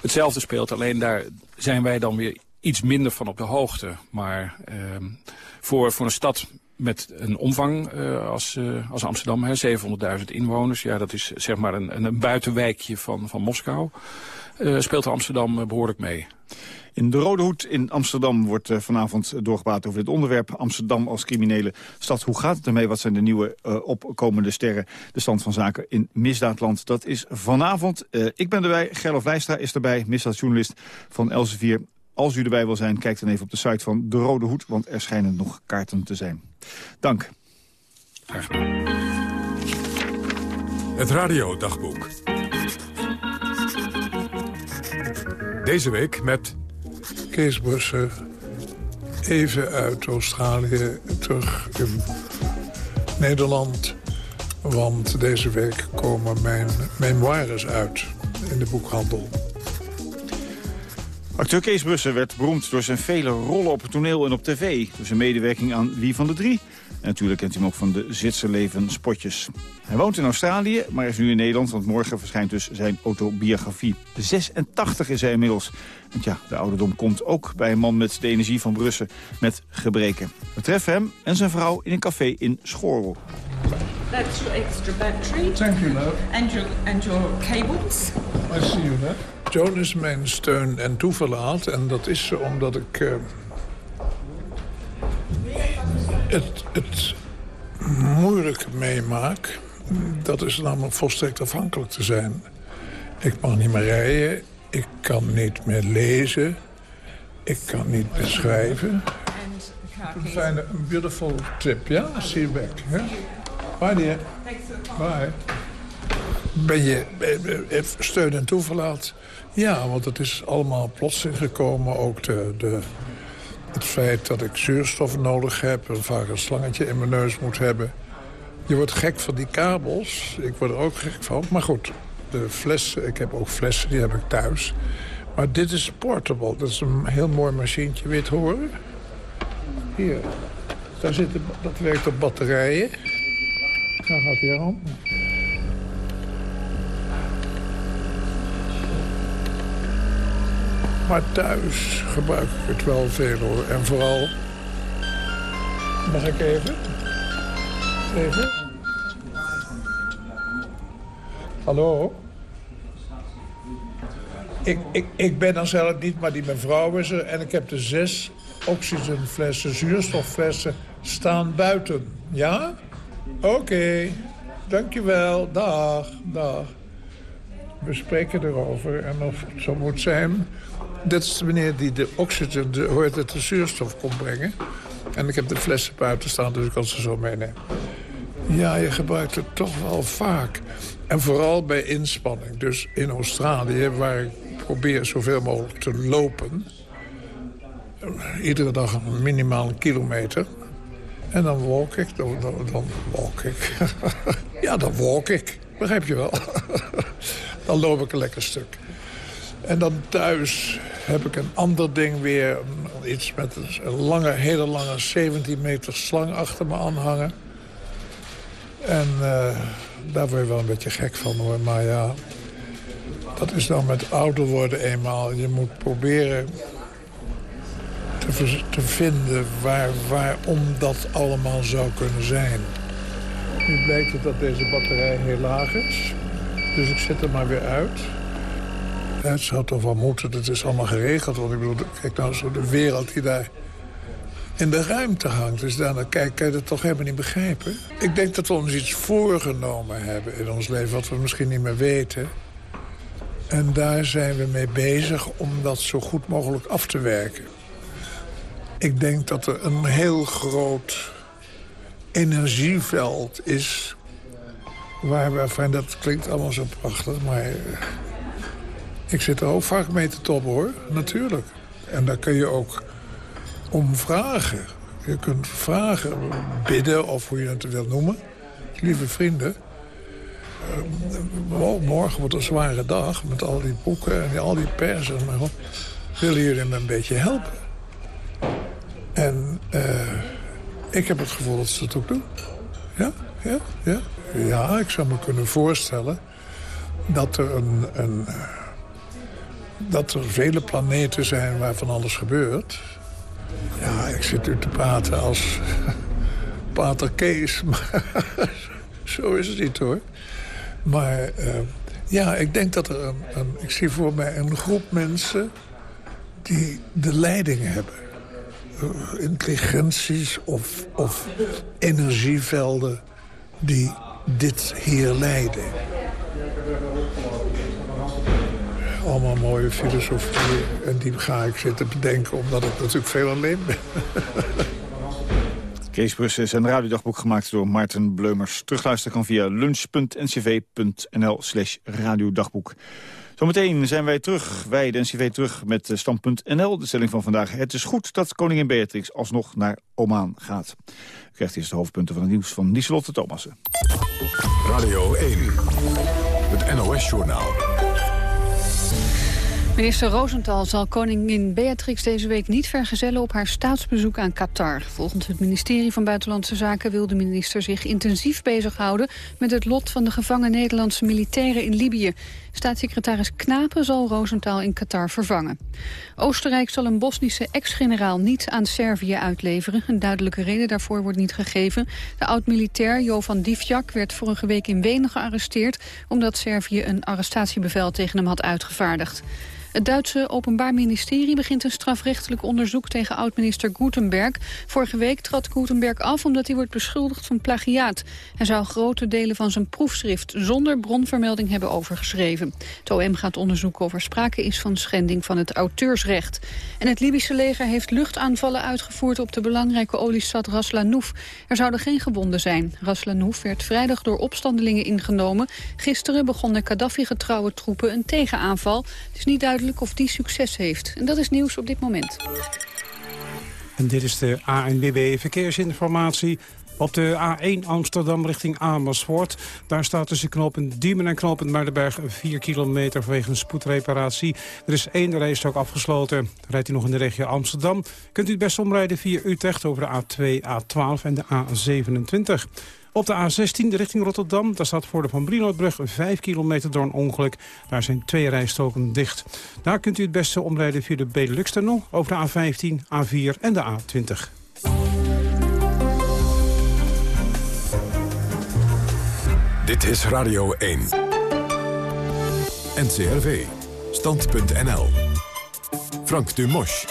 hetzelfde speelt. Alleen daar zijn wij dan weer iets minder van op de hoogte. Maar ehm, voor, voor een stad met een omvang uh, als, uh, als Amsterdam, 700.000 inwoners. Ja, dat is zeg maar een, een buitenwijkje van, van Moskou. Uh, speelt Amsterdam behoorlijk mee. In de Rode Hoed in Amsterdam wordt vanavond doorgepraat over dit onderwerp. Amsterdam als criminele stad. Hoe gaat het ermee? Wat zijn de nieuwe opkomende sterren? De stand van zaken in misdaadland. Dat is vanavond. ik ben erbij. Gerlof Wijstra is erbij. Misdaadjournalist van Elsevier. Als u erbij wil zijn, kijk dan even op de site van De Rode Hoed... want er schijnen nog kaarten te zijn. Dank. Graag gedaan. Het radiodagboek. Deze week met... Kees Bussen, even uit Australië, terug in Nederland. Want deze week komen mijn memoires uit in de boekhandel. Acteur Kees Bussen werd beroemd door zijn vele rollen op het toneel en op tv. Door zijn medewerking aan Wie van de Drie. En natuurlijk kent u hem ook van de Zwitserleven spotjes. Hij woont in Australië, maar is nu in Nederland, want morgen verschijnt dus zijn autobiografie. 86 is hij inmiddels. En ja, de ouderdom komt ook bij een man met de energie van Brussen met gebreken. We treffen hem en zijn vrouw in een café in Schorl. That's your extra battery. Thank you, love. And your, and your cables. I see you, love. Joan is mijn steun en toeverlaat. En dat is ze omdat ik... Uh, het, het moeilijk meemaak. Dat is namelijk volstrekt afhankelijk te zijn. Ik mag niet meer rijden. Ik kan niet meer lezen. Ik kan niet meer schrijven. Een fijne, beautiful trip, ja? Yeah? See you back. Yeah? Bye, dear. Bye. Ben je steun en toeverlaat? Ja, want het is allemaal plotseling gekomen. Ook de, de, het feit dat ik zuurstof nodig heb... en vaak een slangetje in mijn neus moet hebben. Je wordt gek van die kabels. Ik word er ook gek van. Maar goed, de flessen, ik heb ook flessen, die heb ik thuis. Maar dit is portable. Dat is een heel mooi machientje. Het horen? Hier. Daar zitten, dat werkt op batterijen. Daar gaat hij aan. Maar thuis gebruik ik het wel veel hoor. En vooral... Mag ik even? Even? Hallo? Ik, ik, ik ben dan zelf niet, maar die mevrouw is er. En ik heb de zes oxygenflessen, zuurstofflessen staan buiten. Ja? Oké. Dankjewel. Dag. Dag. We spreken erover. En of het zo moet zijn... Dat is de meneer die de oxygen, hoort het, de zuurstof komt brengen. En ik heb de flessen buiten staan, dus ik kan ze zo meenemen. Ja, je gebruikt het toch wel vaak. En vooral bij inspanning. Dus in Australië, waar ik probeer zoveel mogelijk te lopen... iedere dag minimaal een kilometer... En dan walk ik, dan, dan, dan walk ik. ja, dan walk ik, begrijp je wel. dan loop ik een lekker stuk. En dan thuis heb ik een ander ding weer. Iets met een lange, hele lange 17 meter slang achter me aanhangen. En uh, daar word je wel een beetje gek van hoor. Maar ja, dat is dan met ouder worden eenmaal. Je moet proberen te, te vinden waar, waarom dat allemaal zou kunnen zijn. Nu blijkt het dat deze batterij heel laag is. Dus ik zet er maar weer uit. Het zou toch wel moeten, het is allemaal geregeld. Want ik bedoel, kijk nou zo de wereld die daar in de ruimte hangt. Dus dan kijk, kan je dat toch helemaal niet begrijpen. Ik denk dat we ons iets voorgenomen hebben in ons leven... wat we misschien niet meer weten. En daar zijn we mee bezig om dat zo goed mogelijk af te werken. Ik denk dat er een heel groot energieveld is... waar we, dat klinkt allemaal zo prachtig, maar... ik zit er ook vaak mee te toppen, hoor. Natuurlijk. En daar kun je ook om vragen. Je kunt vragen, bidden of hoe je het wil noemen. Lieve vrienden, eh, morgen wordt een zware dag met al die boeken en al die pers. en maar op. Willen jullie me een beetje helpen? En eh, ik heb het gevoel dat ze het ook doen. Ja, ja, ja. Ja, ik zou me kunnen voorstellen dat er een... een eh, dat er vele planeten zijn waar van alles gebeurt. Ja, ik zit u te praten als pater Kees, maar zo is het niet hoor. Maar eh, ja, ik denk dat er een, een... Ik zie voor mij een groep mensen die de leiding hebben. Eh, intelligenties of, of energievelden die dit hier leiden. Allemaal mooie filosofie. En die ga ik zitten bedenken, omdat ik natuurlijk veel alleen ben. Kees Brussen is een radiodagboek gemaakt door Maarten Bleumers. Terugluisteren kan via lunch.ncv.nl slash radiodagboek. Zometeen zijn wij terug, wij de NCV terug met stand.nl. De stelling van vandaag. Het is goed dat koningin Beatrix alsnog naar Oman gaat. U krijgt eerst de hoofdpunten van het nieuws van Lieselotte Thomassen. Radio 1, het NOS-journaal. Minister Rosenthal zal koningin Beatrix deze week niet vergezellen op haar staatsbezoek aan Qatar. Volgens het ministerie van Buitenlandse Zaken wil de minister zich intensief bezighouden met het lot van de gevangen Nederlandse militairen in Libië. Staatssecretaris Knapen zal Rosenthal in Qatar vervangen. Oostenrijk zal een Bosnische ex-generaal niet aan Servië uitleveren. Een duidelijke reden daarvoor wordt niet gegeven. De oud-militair Jovan Divjak werd vorige week in Wenen gearresteerd... omdat Servië een arrestatiebevel tegen hem had uitgevaardigd. Het Duitse Openbaar Ministerie begint een strafrechtelijk onderzoek tegen oud-minister Gutenberg. Vorige week trad Gutenberg af omdat hij wordt beschuldigd van plagiaat. Hij zou grote delen van zijn proefschrift zonder bronvermelding hebben overgeschreven. Het OM gaat onderzoeken of er sprake is van schending van het auteursrecht. En het Libische leger heeft luchtaanvallen uitgevoerd op de belangrijke oliestad Ras Lanouf. Er zouden geen gewonden zijn. Ras Lanouf werd vrijdag door opstandelingen ingenomen. Gisteren begonnen Gaddafi-getrouwe troepen een tegenaanval. Het is niet duidelijk of die succes heeft. En dat is nieuws op dit moment. En dit is de ANWB Verkeersinformatie. Op de A1 Amsterdam richting Amersfoort. Daar staat tussen knooppunt Diemen en knooppunt Muidenberg 4 kilometer vanwege een spoedreparatie. Er is één rijstok afgesloten. Rijdt u nog in de regio Amsterdam, kunt u het best omrijden via Utrecht over de A2, A12 en de A27. Op de A16 richting Rotterdam, daar staat voor de Van Brienoordbrug 5 kilometer door een ongeluk. Daar zijn twee rijstoken dicht. Daar kunt u het beste omrijden via de Benelux-tunnel over de A15, A4 en de A20. Dit is Radio 1. NCRV. Stand.nl. Frank Dumosch.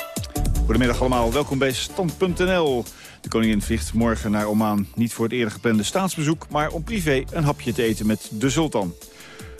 Goedemiddag allemaal, welkom bij Stand.nl. De koningin vliegt morgen naar Oman. Niet voor het eerder geplande staatsbezoek, maar om privé een hapje te eten met de sultan.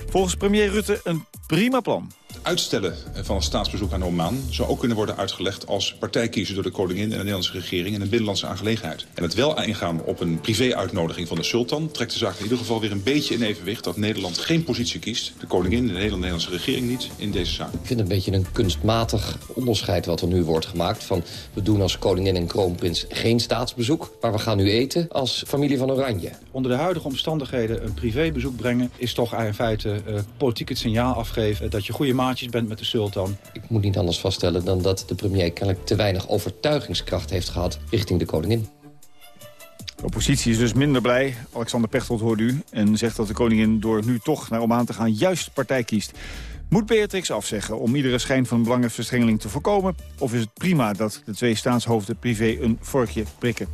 Volgens premier Rutte een prima plan. Het uitstellen van een staatsbezoek aan Oman zou ook kunnen worden uitgelegd als partijkiezen door de koningin en de Nederlandse regering in een binnenlandse aangelegenheid. En het wel ingaan op een privé-uitnodiging van de sultan trekt de zaak in ieder geval weer een beetje in evenwicht dat Nederland geen positie kiest. De koningin en de Nederlandse regering niet in deze zaak. Ik vind het een beetje een kunstmatig onderscheid wat er nu wordt gemaakt. Van we doen als koningin en kroonprins geen staatsbezoek, maar we gaan nu eten als familie van Oranje. Onder de huidige omstandigheden een privébezoek brengen is toch in feite uh, politiek het signaal afgeven dat je goede maatjes bent met de sultan. Ik moet niet anders vaststellen dan dat de premier kennelijk te weinig overtuigingskracht heeft gehad richting de koningin. De oppositie is dus minder blij. Alexander Pechtold hoort u en zegt dat de koningin door nu toch naar Oman te gaan juist partij kiest. Moet Beatrix afzeggen om iedere schijn van belangenverstrengeling te voorkomen? Of is het prima dat de twee staatshoofden privé een vorkje prikken?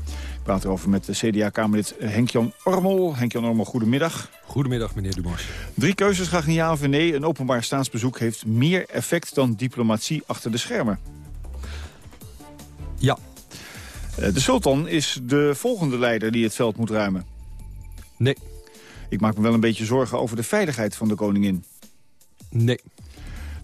Praat erover met de CDA-kamerlid Henk-Jan Ormel. Henk-Jan Ormel, goedemiddag. Goedemiddag, meneer Dumas. Drie keuzes, graag een ja of een nee. Een openbaar staatsbezoek heeft meer effect dan diplomatie achter de schermen. Ja. Eh, De sultan is de volgende leider die het veld moet ruimen. Nee. Ik maak me wel een beetje zorgen over de veiligheid van de koningin. Nee.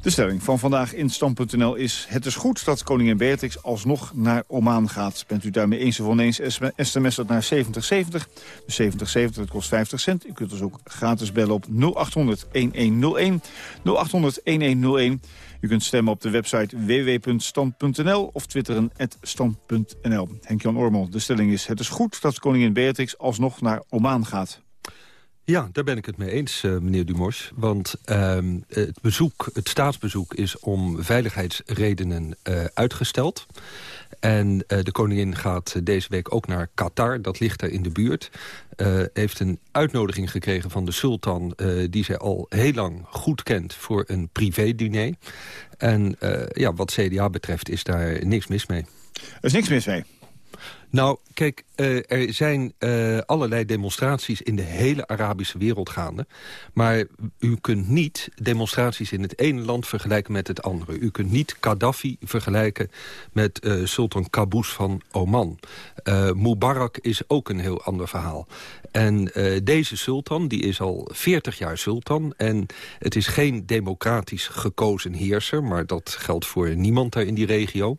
De stelling van vandaag in Stand.nl is... het is goed dat koningin Beatrix alsnog naar Oman gaat. Bent u daarmee eens of oneens, sms dat naar 7070. Dus 7070, dat kost 50 cent. U kunt dus ook gratis bellen op 0800-1101. 0800-1101. U kunt stemmen op de website www.stand.nl of twitteren stand.nl. Henk-Jan Ormel, de stelling is... het is goed dat koningin Beatrix alsnog naar Oman gaat. Ja, daar ben ik het mee eens, uh, meneer Dumors. Want ehm, het, bezoek, het staatsbezoek is om veiligheidsredenen uh, uitgesteld. En uh, de koningin gaat deze week ook naar Qatar, dat ligt daar in de buurt. heeft een uitnodiging gekregen van de sultan... die zij al heel lang goed kent voor een privé-diner. En ja, wat CDA betreft is daar niks mis mee. Er is niks mis mee? Nou, kijk, uh, er zijn uh, allerlei demonstraties in de hele Arabische wereld gaande. Maar u kunt niet demonstraties in het ene land vergelijken met het andere. U kunt niet Gaddafi vergelijken met uh, Sultan Qaboos van Oman. Mubarak is ook een heel ander verhaal. En deze sultan, die is al 40 jaar sultan. En het is geen democratisch gekozen heerser... maar dat geldt voor niemand daar in die regio.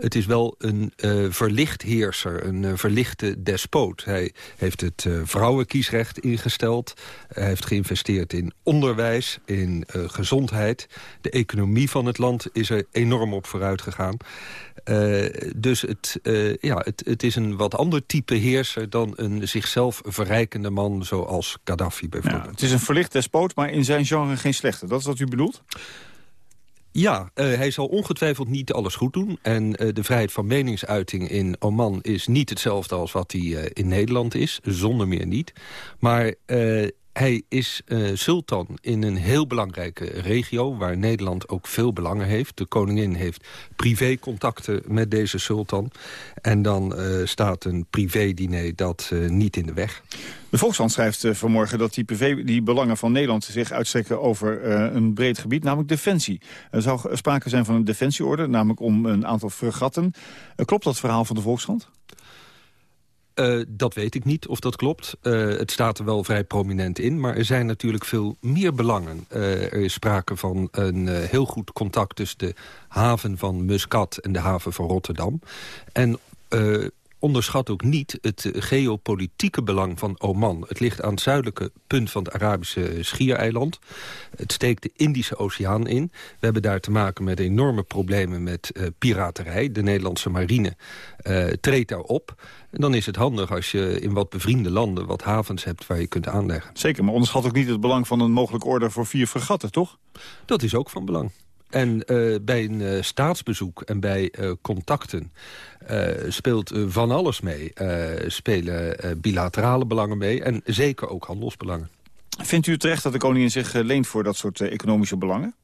Het is wel een verlicht heerser, een verlichte despoot. Hij heeft het uh, vrouwenkiesrecht ingesteld. Hij heeft geïnvesteerd in onderwijs, in uh, gezondheid. De economie van het land is er enorm op vooruit gegaan. Dus het, ja, het, het is een wat ander type heerser... dan een zichzelf verrijkende man zoals Gaddafi bijvoorbeeld. Het is een verlicht despoot, maar in zijn genre geen slechte. Dat is wat u bedoelt? Ja, uh, hij zal ongetwijfeld niet alles goed doen. En uh, de vrijheid van meningsuiting in Oman is niet hetzelfde als wat die uh, in Nederland is. Zonder meer niet. Maar hij is uh, sultan in een heel belangrijke regio... waar Nederland ook veel belangen heeft. De koningin heeft privécontacten met deze sultan. En dan uh, staat een privé-diner dat uh, niet in de weg. De Volkskrant schrijft vanmorgen dat die, privé, die belangen van Nederland... zich uitstrekken over een breed gebied, namelijk defensie. Er zou sprake zijn van een defensieorde, namelijk om een aantal fregatten. klopt dat verhaal van de Volkskrant? Uh, dat weet ik niet of dat klopt. Uh, het staat er wel vrij prominent in. Maar er zijn natuurlijk veel meer belangen. Uh, er is sprake van een heel goed contact tussen de haven van Muscat en de haven van Rotterdam. En onderschat ook niet het geopolitieke belang van Oman. Het ligt aan het zuidelijke punt van het Arabische schiereiland. Het steekt de Indische Oceaan in. We hebben daar te maken met enorme problemen met uh, piraterij. De Nederlandse marine uh, treedt daarop. En dan is het handig als je in wat bevriende landen wat havens hebt waar je kunt aanleggen. Zeker, maar onderschat ook niet het belang van een mogelijk order voor vier fregatten, toch? Dat is ook van belang. En uh, bij een uh, staatsbezoek en bij uh, contacten speelt van alles mee. spelen bilaterale belangen mee en zeker ook handelsbelangen. Vindt u terecht dat de koningin zich leent voor dat soort economische belangen?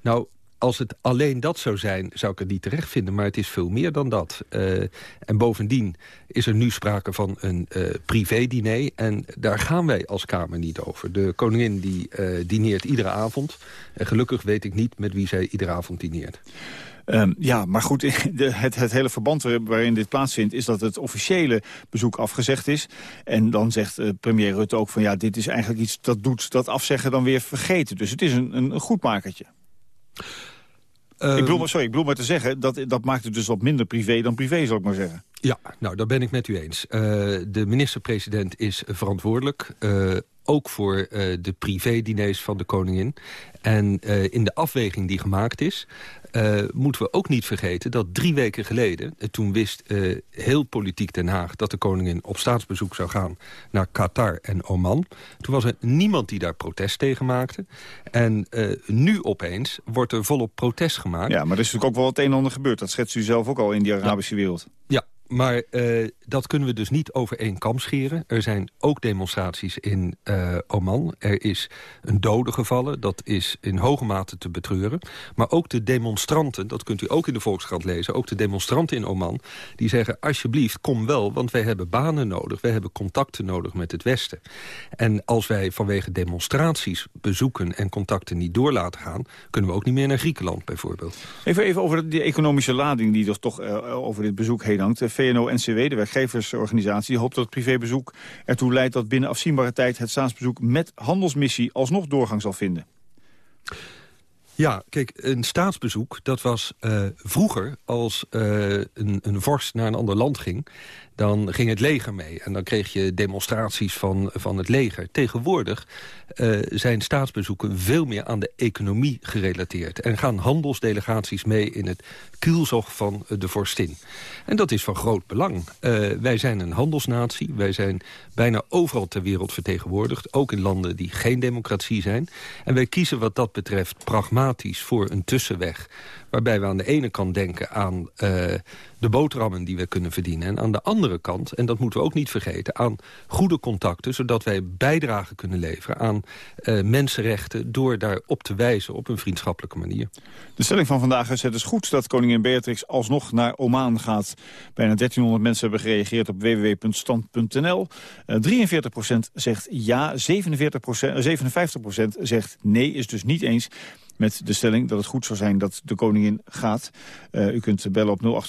Nou, als het alleen dat zou zijn, zou ik het niet terecht vinden. Maar het is veel meer dan dat. Uh, en bovendien is er nu sprake van een uh, privé-diner. En daar gaan wij als Kamer niet over. De koningin die uh, dineert iedere avond. En gelukkig weet ik niet met wie zij iedere avond dineert. Um, ja, maar goed, de, het, het, hele verband waarin dit plaatsvindt... is dat het officiële bezoek afgezegd is. En dan zegt uh, premier Rutte ook van... ja, dit is eigenlijk iets dat doet dat afzeggen dan weer vergeten. Dus het is een, een, een goed makertje. Ik bedoel, sorry, ik bedoel maar te zeggen, dat, dat maakt het dus wat minder privé dan privé, zal ik maar zeggen. Ja, nou, daar ben ik met u eens. Uh, de minister-president is verantwoordelijk, uh, ook voor uh, de privé-diners van de koningin. En in de afweging die gemaakt is, uh, moeten we ook niet vergeten dat drie weken geleden... Toen wist heel politiek Den Haag dat de koningin op staatsbezoek zou gaan... naar Qatar en Oman. Toen was er niemand die daar protest tegen maakte. En nu opeens wordt er volop protest gemaakt. Ja, maar er is natuurlijk ook wel het een en ander gebeurd. Dat schetst u zelf ook al in die Arabische ja. wereld. Ja, maar uh, dat kunnen we dus niet over één kam scheren. Er zijn ook demonstraties in uh, Oman. Er is een dode gevallen. Dat is in hoge mate te betreuren. Maar ook de demonstranten, dat kunt u ook in de Volkskrant lezen... ook de demonstranten in Oman, die zeggen... alsjeblieft, kom wel, want wij hebben banen nodig. Wij hebben contacten nodig met het Westen. En als wij vanwege demonstraties bezoeken en contacten niet door laten gaan... kunnen we ook niet meer naar Griekenland bijvoorbeeld. Even, even over die economische lading die er toch uh, over dit bezoek heen hangt VNO-NCW, de werkgeversorganisatie, hoopt dat het privébezoek ertoe leidt dat binnen afzienbare tijd het staatsbezoek met handelsmissie alsnog doorgang zal vinden. Ja, kijk, een staatsbezoek, dat was uh, vroeger als uh, een, een vorst naar een ander land ging dan ging het leger mee. En dan kreeg je demonstraties van, van het leger. Tegenwoordig uh, zijn staatsbezoeken veel meer aan de economie gerelateerd. En gaan handelsdelegaties mee in het kielzog van de vorstin. En dat is van groot belang. Uh, wij zijn een handelsnatie. Wij zijn bijna overal ter wereld vertegenwoordigd. Ook in landen die geen democratie zijn. En wij kiezen wat dat betreft pragmatisch voor een tussenweg waarbij we aan de ene kant denken aan uh, de boterhammen die we kunnen verdienen. En aan de andere kant, en dat moeten we ook niet vergeten... aan goede contacten, zodat wij bijdrage kunnen leveren aan uh, mensenrechten... door daarop te wijzen op een vriendschappelijke manier. De stelling van vandaag is het is goed dat koningin Beatrix alsnog naar Oman gaat. Bijna 1300 mensen hebben gereageerd op www.stand.nl. Uh, 43% zegt ja, 47 57% zegt nee, is dus niet eens met de stelling dat het goed zou zijn dat de koningin gaat. Uh, u kunt bellen op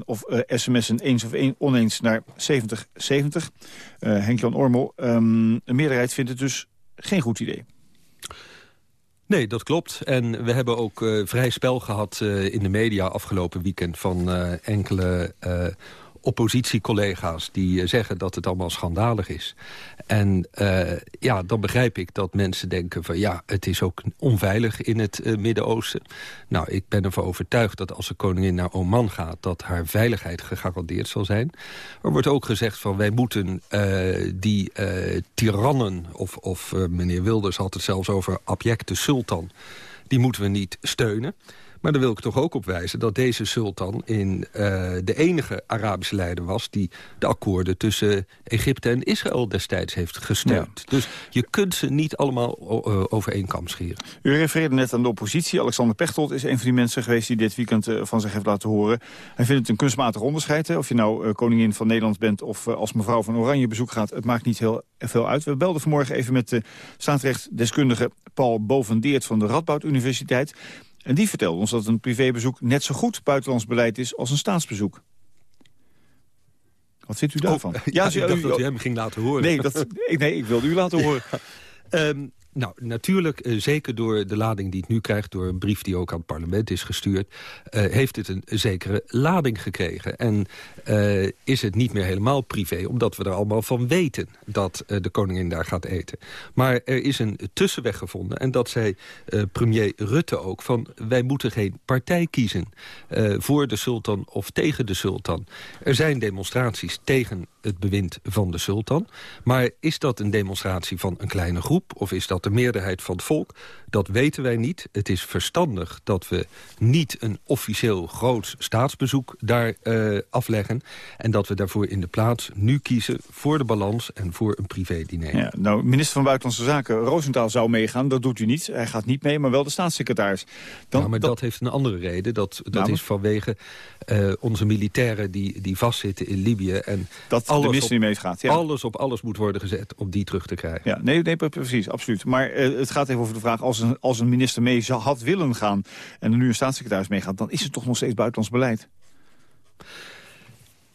0800-1101 of uh, sms'en eens of een, oneens naar 7070. Uh, Henk-Jan Ormel, um, de meerderheid vindt het dus geen goed idee. Nee, dat klopt. En we hebben ook vrij spel gehad in de media afgelopen weekend... van enkele oppositiecollega's die zeggen dat het allemaal schandalig is. En uh, ja, dan begrijp ik dat mensen denken van ja, het is ook onveilig in het uh, Midden-Oosten. Nou, ik ben ervan overtuigd dat als de koningin naar Oman gaat, dat haar veiligheid gegarandeerd zal zijn. Er wordt ook gezegd van wij moeten die tirannen, of, of meneer Wilders had het zelfs over abjecte sultan, die moeten we niet steunen. Maar dan wil ik toch ook op wijzen dat deze sultan in uh, de enige Arabische leider was... die de akkoorden tussen Egypte en Israël destijds heeft gesteund. Ja. Dus je kunt ze niet allemaal uh, over één kam scheren. U refereerde net aan de oppositie. Alexander Pechtold is een van die mensen geweest die dit weekend uh, van zich heeft laten horen. Hij vindt het een kunstmatig onderscheid. Hè? Of je nou koningin van Nederland bent of als mevrouw van Oranje bezoek gaat. Het maakt niet heel veel uit. We belden vanmorgen even met de staatsrechtdeskundige Paul Bovendeert van de Radboud Universiteit. En die vertelde ons dat een privébezoek net zo goed buitenlands beleid is als een staatsbezoek. Wat vindt u daarvan? Oh, ja, ja, ik dacht u, dat u hem ging laten horen. Nee, dat, nee ik wilde u laten horen. Ja. Um, nou, natuurlijk, uh, zeker door de lading die het nu krijgt... door een brief die ook aan het parlement is gestuurd... Uh, heeft het een zekere lading gekregen. En uh, is het niet meer helemaal privé... omdat we er allemaal van weten dat de koningin daar gaat eten. Maar er is een tussenweg gevonden. En dat zei premier Rutte ook. Van, wij moeten geen partij kiezen voor de sultan of tegen de sultan. Er zijn demonstraties tegen het bewind van de sultan. Maar is dat een demonstratie van een kleine groep... of is dat de meerderheid van het volk? Dat weten wij niet. Het is verstandig dat we niet een officieel groot staatsbezoek daar uh, afleggen. En dat we daarvoor in de plaats nu kiezen voor de balans en voor een privé-diner. Ja, nou, minister van Buitenlandse Zaken, Roosentaal zou meegaan. Dat doet u niet. Hij gaat niet mee, maar wel de staatssecretaris. Dan, ja, maar dat, dat, heeft een andere reden. Dat, dat nou, is vanwege uh, onze militairen die, die vastzitten in Libië. En dat alles de missie op, meegaat. Ja. Alles op alles moet worden gezet om die terug te krijgen. Ja, nee, nee precies, absoluut. Maar uh, het gaat even over de vraag, als een, als een minister mee zou, had willen gaan... en er nu een staatssecretaris meegaat, dan is het toch nog steeds buitenlands beleid?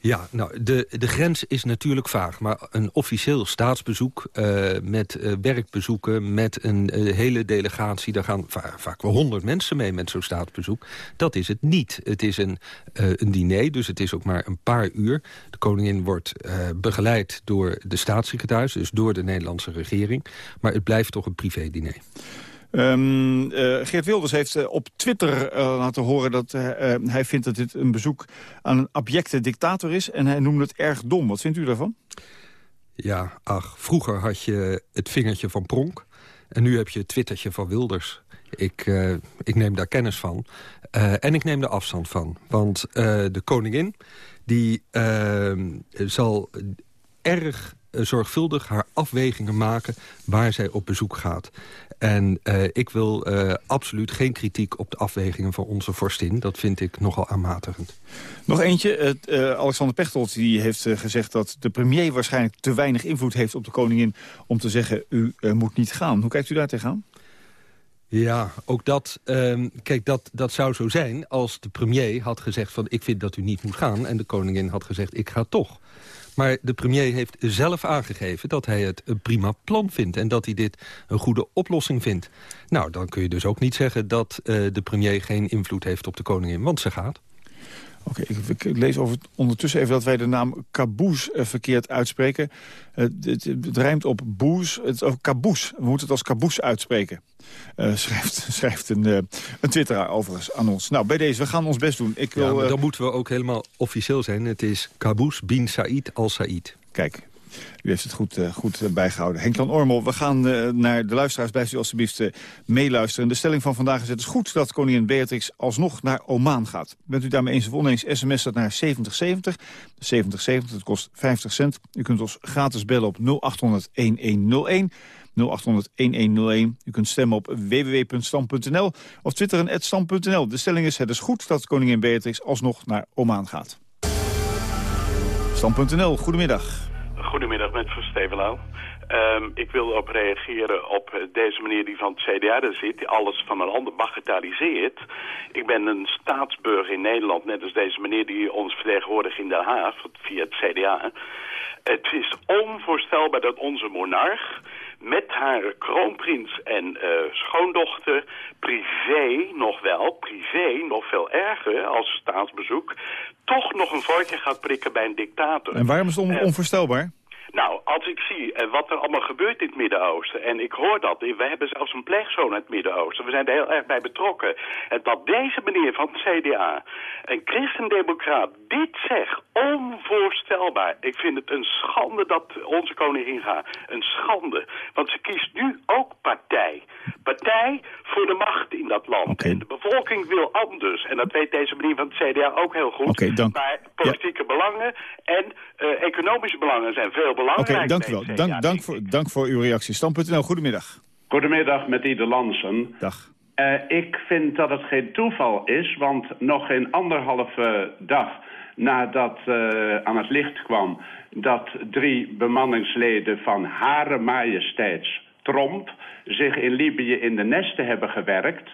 Ja, nou, de, de grens is natuurlijk vaag. Maar een officieel staatsbezoek uh, met uh, werkbezoeken... met een uh, hele delegatie, daar gaan va vaak wel honderd mensen mee met zo'n staatsbezoek. Dat is het niet. Het is een, een diner, dus het is ook maar een paar uur. De koningin wordt begeleid door de staatssecretaris... dus door de Nederlandse regering. Maar het blijft toch een privé-diner. Um, uh, Geert Wilders heeft uh, op Twitter uh, laten horen dat hij vindt dat dit een bezoek aan een abjecte dictator is. En hij noemde het erg dom. Wat vindt u daarvan? Ja, ach, vroeger had je het vingertje van Pronk. En nu heb je het twittertje van Wilders. Ik, ik neem daar kennis van. en ik neem er afstand van. Want de koningin die ehm, zal erg zorgvuldig haar afwegingen maken waar zij op bezoek gaat. En uh, ik wil uh, absoluut geen kritiek op de afwegingen van onze vorstin. Dat vind ik nogal aanmatigend. Nog eentje. Uh, Alexander Pechtold die heeft gezegd dat de premier waarschijnlijk te weinig invloed heeft op de koningin... om te zeggen, u moet niet gaan. Hoe kijkt u daar tegenaan? Ja, ook dat, ehm, kijk, dat, dat zou zo zijn als de premier had gezegd van ik vind dat u niet moet gaan. En de koningin had gezegd ik ga toch. Maar de premier heeft zelf aangegeven dat hij het een prima plan vindt... en dat hij dit een goede oplossing vindt. Nou, dan kun je dus ook niet zeggen dat uh, de premier geen invloed heeft op de koningin, want ze gaat. Oké, ik, ik, lees over, ondertussen even dat wij de naam Caboose uh, verkeerd uitspreken. Uh, het, het, rijmt op boes, het, of Caboose. We moeten het als Caboose uitspreken. Uh, schrijft, schrijft een, een twitteraar overigens aan ons. Nou, bij deze, we gaan ons best doen. Ik wil, ja, dan moeten we ook helemaal officieel zijn. Het is Caboose bin Said al-Said. Kijk, u heeft het goed, uh, goed uh, bijgehouden. Henk-Jan Ormel, we gaan uh, naar de luisteraars. Blijft u alstublieft meeluisteren. De stelling van vandaag is het is goed dat koningin Beatrix alsnog naar Oman gaat. Bent u daarmee eens of oneens, sms dat naar 7070. 7070, dat kost 50 cent. U kunt ons gratis bellen op 0800-1101. 0800-1101. U kunt stemmen op www.stam.nl of twitteren stam.nl. De stelling is het is goed dat koningin Beatrix alsnog naar Oman gaat. Stam.nl, goedemiddag. Goedemiddag met Van Stevenlaal. Um, ik wil op reageren op deze meneer die van het CDA er zit... die alles van een ander bagatelliseert. Ik ben een staatsburger in Nederland, net als deze meneer... die ons vertegenwoordigt in Den Haag via het CDA. Het is onvoorstelbaar dat onze monarch met haar kroonprins en uh, schoondochter privé nog wel, privé nog veel erger als staatsbezoek, toch nog een vorkje gaat prikken bij een dictator. En waarom is het on onvoorstelbaar? Nou, als ik zie uh, wat er allemaal gebeurt in het Midden-Oosten... en ik hoor dat, we hebben zelfs een pleegzoon in het Midden-Oosten... we zijn er heel erg bij betrokken... en dat deze meneer van het CDA, een christendemocraat, dit zegt... onvoorstelbaar. Ik vind het een schande dat onze koningin gaat. Een schande. Want ze kiest nu ook partij. Partij voor de macht in dat land. Okay. En de bevolking wil anders. En dat weet deze meneer van het CDA ook heel goed. Okay. Maar politieke ja. belangen en uh, economische belangen zijn veel Oké, okay, dank u wel. Dank, dank, voor, dank voor uw reactie. Stam.nl, goedemiddag. Goedemiddag met Ieder Lansen. Dag. Uh, ik vind dat het geen toeval is, want nog geen anderhalve dag nadat uh, aan het licht kwam... dat drie bemanningsleden van Hare Majesteits Tromp zich in Libië in de nesten hebben gewerkt...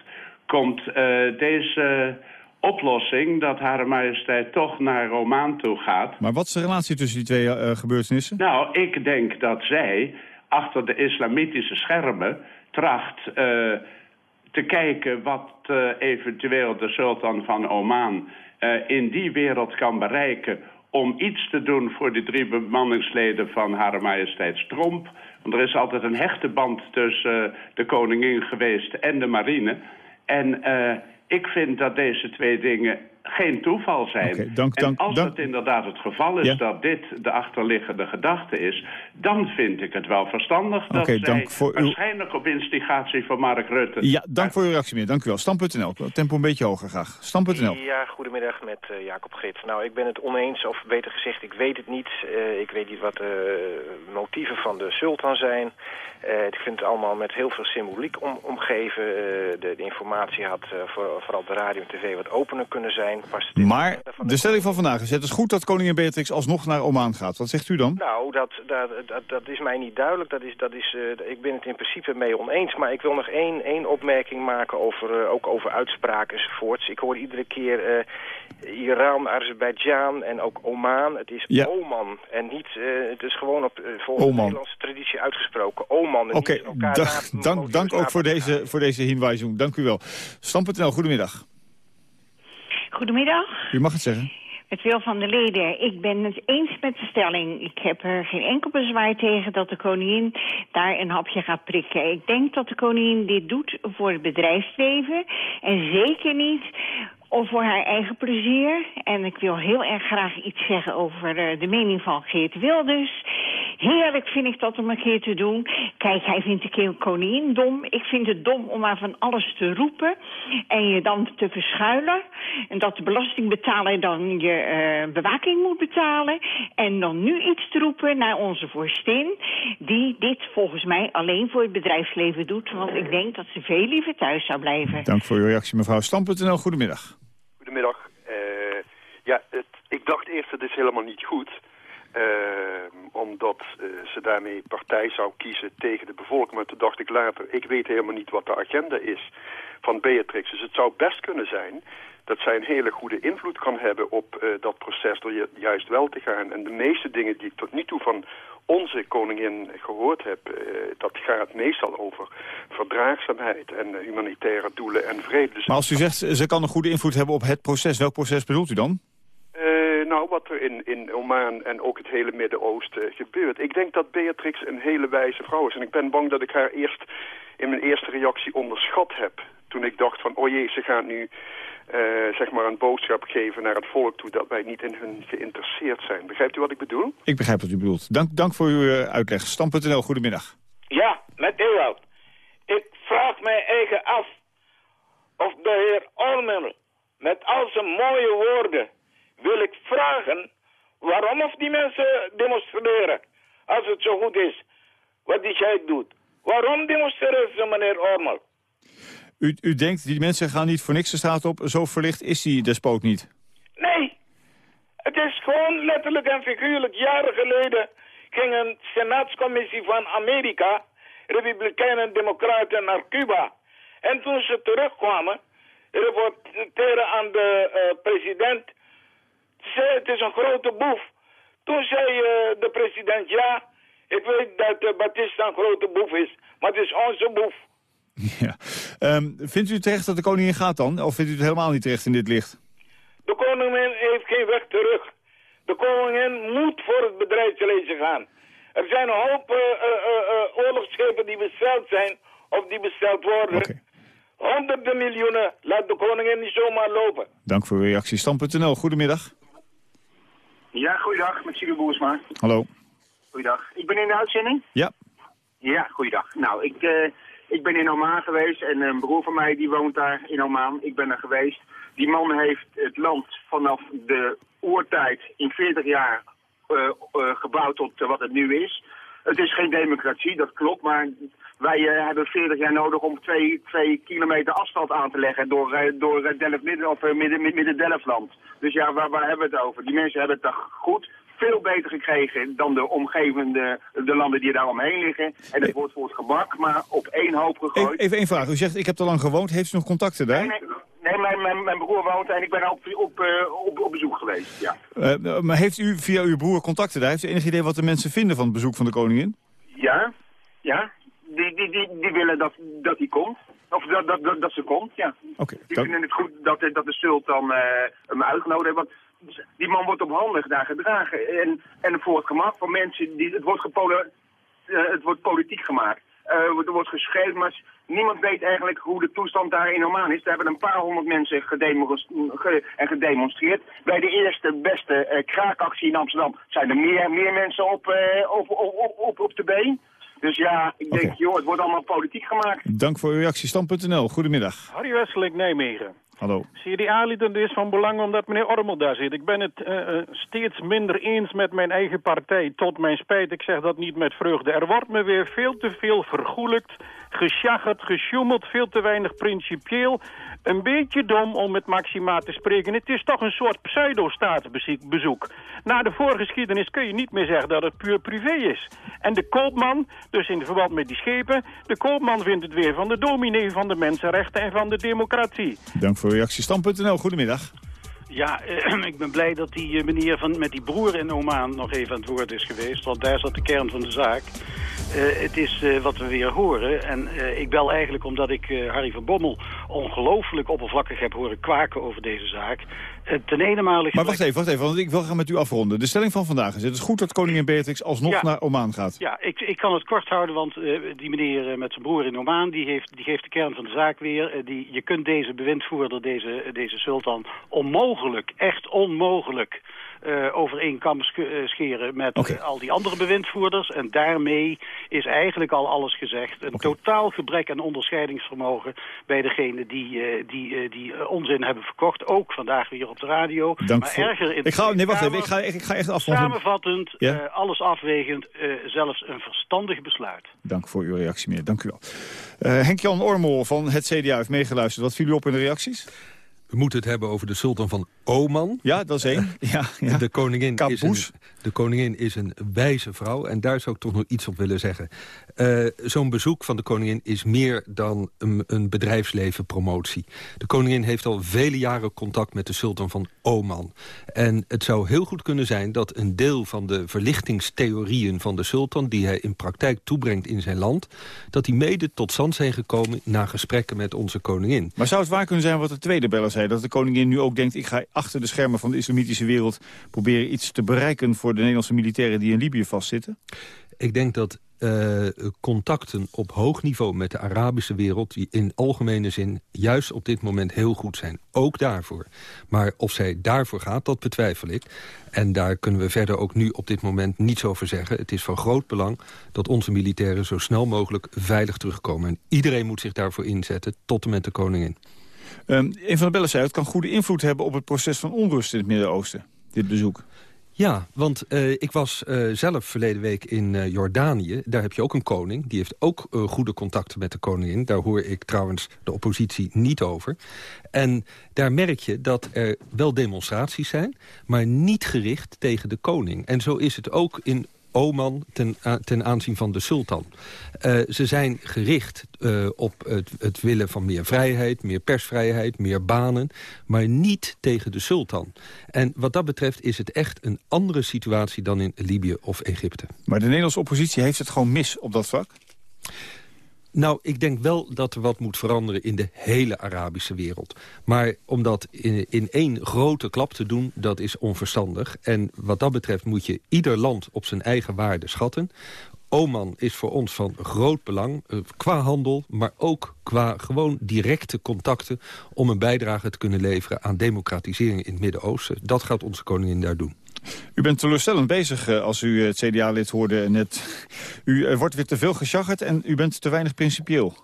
komt uh, deze oplossing dat Hare Majesteit toch naar Omaan toe gaat. Maar wat is de relatie tussen die twee uh, gebeurtenissen? Nou, ik denk dat zij achter de islamitische schermen tracht uh, te kijken wat uh, eventueel de sultan van Oman in die wereld kan bereiken om iets te doen voor die drie bemanningsleden van Hare Majesteit Tromp. Want er is altijd een hechte band tussen de koningin geweest en de marine. En ik vind dat deze twee dingen geen toeval zijn. Okay, dank, en dank, als dank. het inderdaad het geval is ja. dat dit de achterliggende gedachte is... dan vind ik het wel verstandig dat okay, zij voor waarschijnlijk op instigatie van Mark Rutte... Ja, dank voor uw reactie, meneer. Dank u wel. Stam.nl. Tempo een beetje hoger graag. Stam.nl. Ja, goedemiddag met uh, Jacob Git. Nou, ik ben het oneens, of beter gezegd, ik weet het niet. Uh, ik weet niet wat de uh, motieven van de sultan zijn. Uh, ik vind het allemaal met heel veel symboliek om, omgeven. Uh, de, de, informatie had uh, voor, vooral de radio en tv wat opener kunnen zijn. Maar de stelling van vandaag is... het is goed dat koningin Beatrix alsnog naar Oman gaat. Wat zegt u dan? Nou, dat, dat, dat, dat is mij niet duidelijk. Dat is, dat is, uh, ik ben het in principe mee oneens. Maar ik wil nog één, één opmerking maken over, uh, ook over uitspraken enzovoorts. Ik hoor iedere keer uh, Iran, Azerbeidzjan en ook Oman. Het is ja. Oman en niet... Het is gewoon op, volgens de Nederlandse traditie uitgesproken. Oman. Oké, okay, dank, dank ook voor deze, voor deze hinwijzing. Dank u wel. Stam.nl, goedemiddag. Goedemiddag. U mag het zeggen. Het wil van de leden. Ik ben het eens met de stelling. Ik heb er geen enkel bezwaar tegen dat de koningin daar een hapje gaat prikken. Ik denk dat de koningin dit doet voor het bedrijfsleven. En zeker niet of voor haar eigen plezier. En ik wil heel erg graag iets zeggen over uh, de mening van Geert Wilders. Heerlijk vind ik dat om een keer te doen. Kijk, hij vindt de koningin dom. Ik vind het dom om maar van alles te roepen en je dan te verschuilen. En dat de belastingbetaler dan je uh, bewaking moet betalen. En dan nu iets te roepen naar onze vorstin... die dit volgens mij alleen voor het bedrijfsleven doet. Want ik denk dat ze veel liever thuis zou blijven. Dank voor uw reactie, mevrouw Stam.nl. Goedemiddag. Goedemiddag. Uh, ja, het, ik dacht eerst, het is helemaal niet goed... Uh, om van dat eh, ze daarmee partij zou kiezen tegen de bevolking. Maar toen dacht ik later, ik weet helemaal niet wat de agenda is van Beatrix. Dus het zou best kunnen zijn dat zij een hele goede invloed kan hebben op uh, dat proces door ju juist wel te gaan. En de meeste dingen die ik tot nu toe van onze koningin gehoord heb, uh, dat gaat meestal over verdraagzaamheid en humanitaire doelen en vrede. Dus maar als u zegt, ze kan een goede invloed hebben op het proces, welk proces bedoelt u dan? nou, wat er in, in Oman en ook het hele Midden-Oosten gebeurt. Ik denk dat Beatrix een hele wijze vrouw is. En ik ben bang dat ik haar eerst in mijn eerste reactie onderschat heb. Toen ik dacht van, oh jee, ze gaat nu uh, zeg maar een boodschap geven naar het volk toe... dat wij niet in hun geïnteresseerd zijn. Begrijpt u wat ik bedoel? Ik begrijp wat u bedoelt. Dank, dank voor uw uh, uitleg. Stam.nl, goedemiddag. Ja, met Ewald. Ik vraag mij eigen af of de heer Ormel met al zijn mooie woorden wil ik vragen waarom of die mensen demonstreren. Als het zo goed is wat die sheik doet. Waarom demonstreren ze, meneer Ormel? U, u denkt, die mensen gaan niet voor niks de straat op. Zo verlicht is die despoot niet. Nee. Het is gewoon letterlijk en figuurlijk. Jaren geleden ging een senaatscommissie van Amerika... Republikeinen en Democraten naar Cuba. En toen ze terugkwamen... reporteren aan de uh, president... zei het is een grote boef. Toen zei uh, de president... ja, ik weet dat uh, Batista een grote boef is... maar het is onze boef. Ja. Um, vindt u terecht dat de koningin gaat dan? Of vindt u het helemaal niet terecht in dit licht? De koningin heeft geen weg terug. De koningin moet voor het bedrijfsleven gaan. Er zijn een hoop uh, uh, oorlogsschepen die besteld zijn of die besteld worden. Okay. Honderden miljoenen laat de koningin niet zomaar lopen. Dank voor uw reactie. Stam.nl, goedemiddag. Ja, goeiedag, met Sigurd Boersma. Hallo. Goeiedag. Ik ben in de uitzending? Ja. Ja, goeiedag. Nou, ik... Uh, ik ben in Oman geweest en een broer van mij die woont daar in Oman. Ik ben er geweest. Die man heeft het land vanaf de oertijd in 40 jaar uh, uh, gebouwd tot uh, wat het nu is. Het is geen democratie, dat klopt, maar wij hebben 40 jaar nodig om twee, twee kilometer asfalt aan te leggen door, door Delft midden, of midden, midden Delftland. Dus ja, waar, waar hebben we het over? Die mensen hebben het toch goed veel beter gekregen dan de omgevende de landen die daar omheen liggen. En het wordt voor het gebak, maar op één hoop gegooid. Even, één vraag. U zegt, ik heb er lang gewoond. Heeft u nog contacten daar? Nee, nee, nee mijn, mijn, mijn, broer woont en ik ben ook op, uh, op, op bezoek geweest, ja. Uh, maar heeft u via uw broer contacten daar? Heeft u enig idee wat de mensen vinden van het bezoek van de koningin? Ja, ja. Die, die, die, die willen dat, dat die komt. Of dat, dat, dat, dat ze komt, ja. Okay, die vinden het goed dat, dat de sultan uh, hem uitgenodigd heeft. Die man wordt ophandig daar gedragen. En, en voor het gemak van mensen, die, het, wordt gepole, uh, het wordt politiek gemaakt. Uh, er wordt geschreven, maar niemand weet eigenlijk hoe de toestand daar in Oman is. Er hebben een paar honderd mensen ge en gedemonstreerd. Bij de eerste beste uh, kraakactie in Amsterdam zijn er meer, meer mensen op, uh, op, op, op, op de been. Dus ja, ik denk, okay. joh, het wordt allemaal politiek gemaakt. Dank voor uw reactie. Stam.nl, goedemiddag. Harry Wesseling, Nijmegen. Hallo. CDA-lieden is van belang omdat meneer Ormel daar zit. Ik ben het uh, steeds minder eens met mijn eigen partij. Tot mijn spijt, ik zeg dat niet met vreugde. Er wordt me weer veel te veel vergoelijkt, gesjaggerd, gesjoemeld, veel te weinig principieel. Een beetje dom om met Maxima te spreken. Het is toch een soort pseudo-staatsbezoek. Na de voorgeschiedenis kun je niet meer zeggen dat het puur privé is. En de koopman, dus in verband met die schepen... de koopman vindt het weer van de dominee van de mensenrechten en van de democratie. Dank voor uw reactie. Stam.nl, goedemiddag. Ja, eh, ik ben blij dat die meneer van, met die broer in Oman nog even aan het woord is geweest. Want daar zat de kern van de zaak. Uh, het is wat we weer horen. En ik bel eigenlijk omdat ik Harry van Bommel ongelooflijk oppervlakkig heb horen kwaken over deze zaak. Ten ene male... Maar wacht even, wacht even, want ik wil gaan met u afronden. De stelling van vandaag is, het is goed dat koningin Beatrix alsnog ja, naar Oman gaat. Ja, ik, ik kan het kort houden, want die meneer met zijn broer in Oman, die, heeft, die geeft de kern van de zaak weer. die, je kunt deze bewindvoerder, deze, deze sultan, onmogelijk, echt onmogelijk... Uh, over één kam scheren met okay. al die andere bewindvoerders. En daarmee is eigenlijk al alles gezegd. Een okay. totaal gebrek aan onderscheidingsvermogen bij degene die, uh, die, uh, die onzin hebben verkocht. Ook vandaag weer op de radio. Dank maar voor... erger in ik ga, nee, wacht even. Ik ga, ik ga echt afronden. Samenvattend, ja? alles afwegend, zelfs een verstandig besluit. Dank voor uw reactie, meneer. Dank u wel. Henk-Jan Ormel van het CDA heeft meegeluisterd. Wat viel u op in de reacties? We moeten het hebben over de sultan van Oman. Ja, dat is één. Ja, ja. De, koningin is een, de koningin is een wijze vrouw. En daar zou ik toch nog iets op willen zeggen. Uh, Zo'n bezoek van de koningin is meer dan een, bedrijfslevenpromotie. De koningin heeft al vele jaren contact met de sultan van Oman. En het zou heel goed kunnen zijn dat een deel van de verlichtingstheorieën van de sultan... die hij in praktijk toebrengt in zijn land... dat die mede tot stand zijn gekomen na gesprekken met onze koningin. Maar zou het waar kunnen zijn wat de tweede beller zei... dat de koningin nu ook denkt, ik ga achter de schermen van de islamitische wereld... proberen iets te bereiken voor de Nederlandse militairen die in Libië vastzitten? Ik denk dat uh, contacten op hoog niveau met de Arabische wereld... die in algemene zin juist op dit moment heel goed zijn. Ook daarvoor. Maar of zij daarvoor gaat, dat betwijfel ik. En daar kunnen we verder ook nu op dit moment niets over zeggen. Het is van groot belang dat onze militairen zo snel mogelijk veilig terugkomen. En iedereen moet zich daarvoor inzetten, tot en met de koningin. Um, een van de bellen zei, het kan goede invloed hebben op het proces van onrust in het Midden-Oosten, dit bezoek. Ja, want uh, ik was uh, zelf verleden week in uh, Jordanië. Daar heb je ook een koning. Die heeft ook goede contacten met de koningin. Daar hoor ik trouwens de oppositie niet over. En daar merk je dat er wel demonstraties zijn... maar niet gericht tegen de koning. En zo is het ook in Oman ten, ten aanzien van de sultan. Uh, ze zijn gericht uh, op het, het, willen van meer vrijheid, meer persvrijheid, meer banen... maar niet tegen de sultan. En wat dat betreft is het echt een andere situatie dan in Libië of Egypte. Maar de Nederlandse oppositie heeft het gewoon mis op dat vlak? Nou, ik denk wel dat er wat moet veranderen in de hele Arabische wereld. Maar om dat in, in één grote klap te doen, dat is onverstandig. En wat dat betreft moet je ieder land op zijn eigen waarde schatten. Oman is voor ons van groot belang, eh, qua handel... maar ook qua gewoon directe contacten... om een bijdrage te kunnen leveren aan democratisering in het Midden-Oosten. Dat gaat onze koningin daar doen. U bent teleurstellend bezig eh, als u het CDA-lid hoorde net. U wordt weer te veel gesjaggerd en u bent te weinig principieel.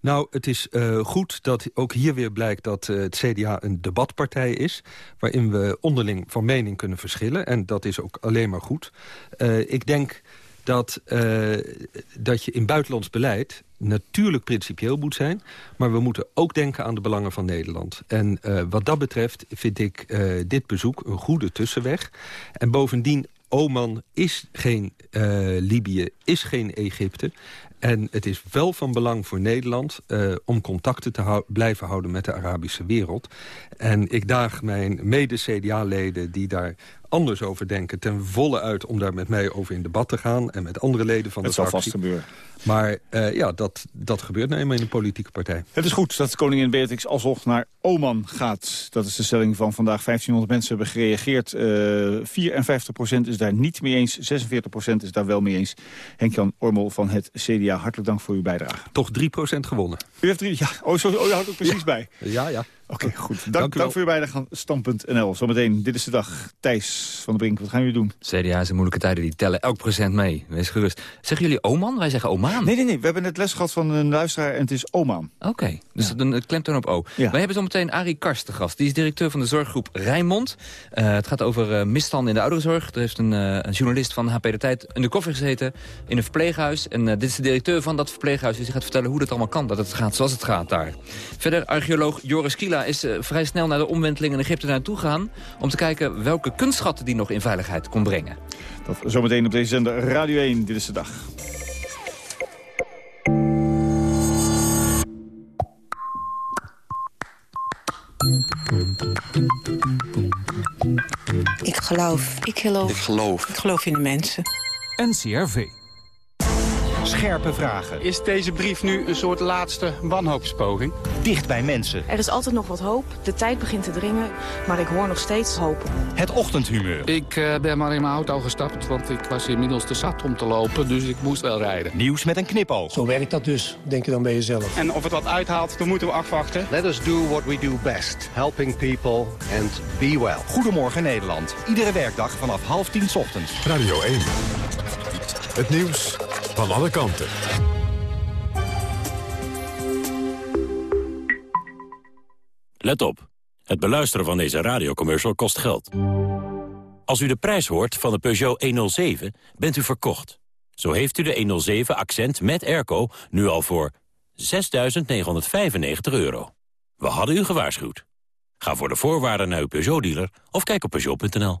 Nou, het is goed dat ook hier weer blijkt dat het CDA een debatpartij is... waarin we onderling van mening kunnen verschillen. En dat is ook alleen maar goed. Ik denk dat, dat je in buitenlands beleid natuurlijk principieel moet zijn... maar we moeten ook denken aan de belangen van Nederland. En uh, wat dat betreft vind ik uh, dit bezoek een goede tussenweg. En bovendien, Oman is geen Libië, is geen Egypte. En het is wel van belang voor Nederland om contacten te blijven houden met de Arabische wereld. En ik daag mijn mede-CDA-leden die daar anders over denken... ten volle uit om daar met mij over in debat te gaan... en met andere leden van de fractie. Het zal vast gebeuren. Maar uh, ja, dat, dat gebeurt nou eenmaal in een politieke partij. Het is goed dat koningin Beatrix alsnog naar Oman gaat. Dat is de stelling van vandaag. 1500 mensen hebben gereageerd. Uh, 54% is daar niet mee eens. 46% is daar wel mee eens. Henk-Jan Ormel van het CDA, hartelijk dank voor uw bijdrage. Toch 3% gewonnen. U heeft drie, ja. Oh, zo, oh, je houdt ook precies ja. bij. Ja, ja. Oké, okay, goed. Dank, dank, dank voor uw bijdrage aan Stand.nl. Zometeen, dit is de dag. Thijs van de Brink, wat gaan jullie doen? CDA zijn moeilijke tijden, die tellen elk procent mee. Wees gerust. Zeggen jullie Oman? Wij zeggen Oman. Nee, nee, nee. We hebben net les gehad van een luisteraar en het is Oman. Oké, okay. dus ja. dan klemtoon op O. Ja. Wij hebben zometeen Arie Karst te gast. Die is directeur van de zorggroep Rijnmond. Uh, het gaat over uh, misstanden in de ouderenzorg. Er heeft een, uh, een, journalist van HP De Tijd in de koffer gezeten in een verpleeghuis. En dit is de directeur van dat verpleeghuis. Dus die gaat vertellen hoe dat allemaal kan. Dat het gaat zoals het gaat daar. Verder, archeoloog Joris Kila is vrij snel naar de omwenteling in Egypte naartoe gaan... om te kijken welke kunstschatten die nog in veiligheid kon brengen. Dat zometeen op deze zender Radio 1. Dit is de dag. Ik geloof. Ik geloof. Ik geloof. Ik geloof in de mensen. NCRV. Scherpe vragen. Is deze brief nu een soort laatste wanhoopspoging? Dicht bij mensen. Er is altijd nog wat hoop. De tijd begint te dringen, maar ik hoor nog steeds hoop. Het ochtendhumeur. Ik uh, ben maar in mijn auto gestapt, want ik was inmiddels te zat om te lopen, dus ik moest wel rijden. Nieuws met een knipoog. Zo werkt dat dus, denk je dan bij jezelf. En of het wat uithaalt, dan moeten we afwachten. Let us do what we do best. Helping people and be well. Goedemorgen Nederland. Iedere werkdag vanaf half tien ochtends. Radio 1. Het nieuws van alle kanten. Let op. Het beluisteren van deze radiocommercial kost geld. Als u de prijs hoort van de Peugeot 107, bent u verkocht. Zo heeft u de 107 Accent met airco nu al voor 6.995 euro. We hadden u gewaarschuwd. Ga voor de voorwaarden naar uw Peugeot-dealer of kijk op Peugeot.nl.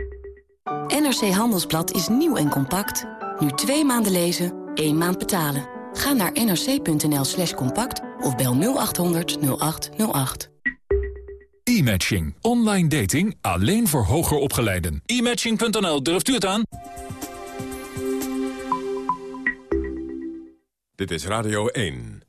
NRC Handelsblad is nieuw en compact. Nu twee maanden lezen, één maand betalen. Ga naar nrc.nl slash compact of bel 0800 0808. E-matching. Online dating alleen voor hoger opgeleiden. E-matching.nl, durft u het aan? Dit is Radio 1.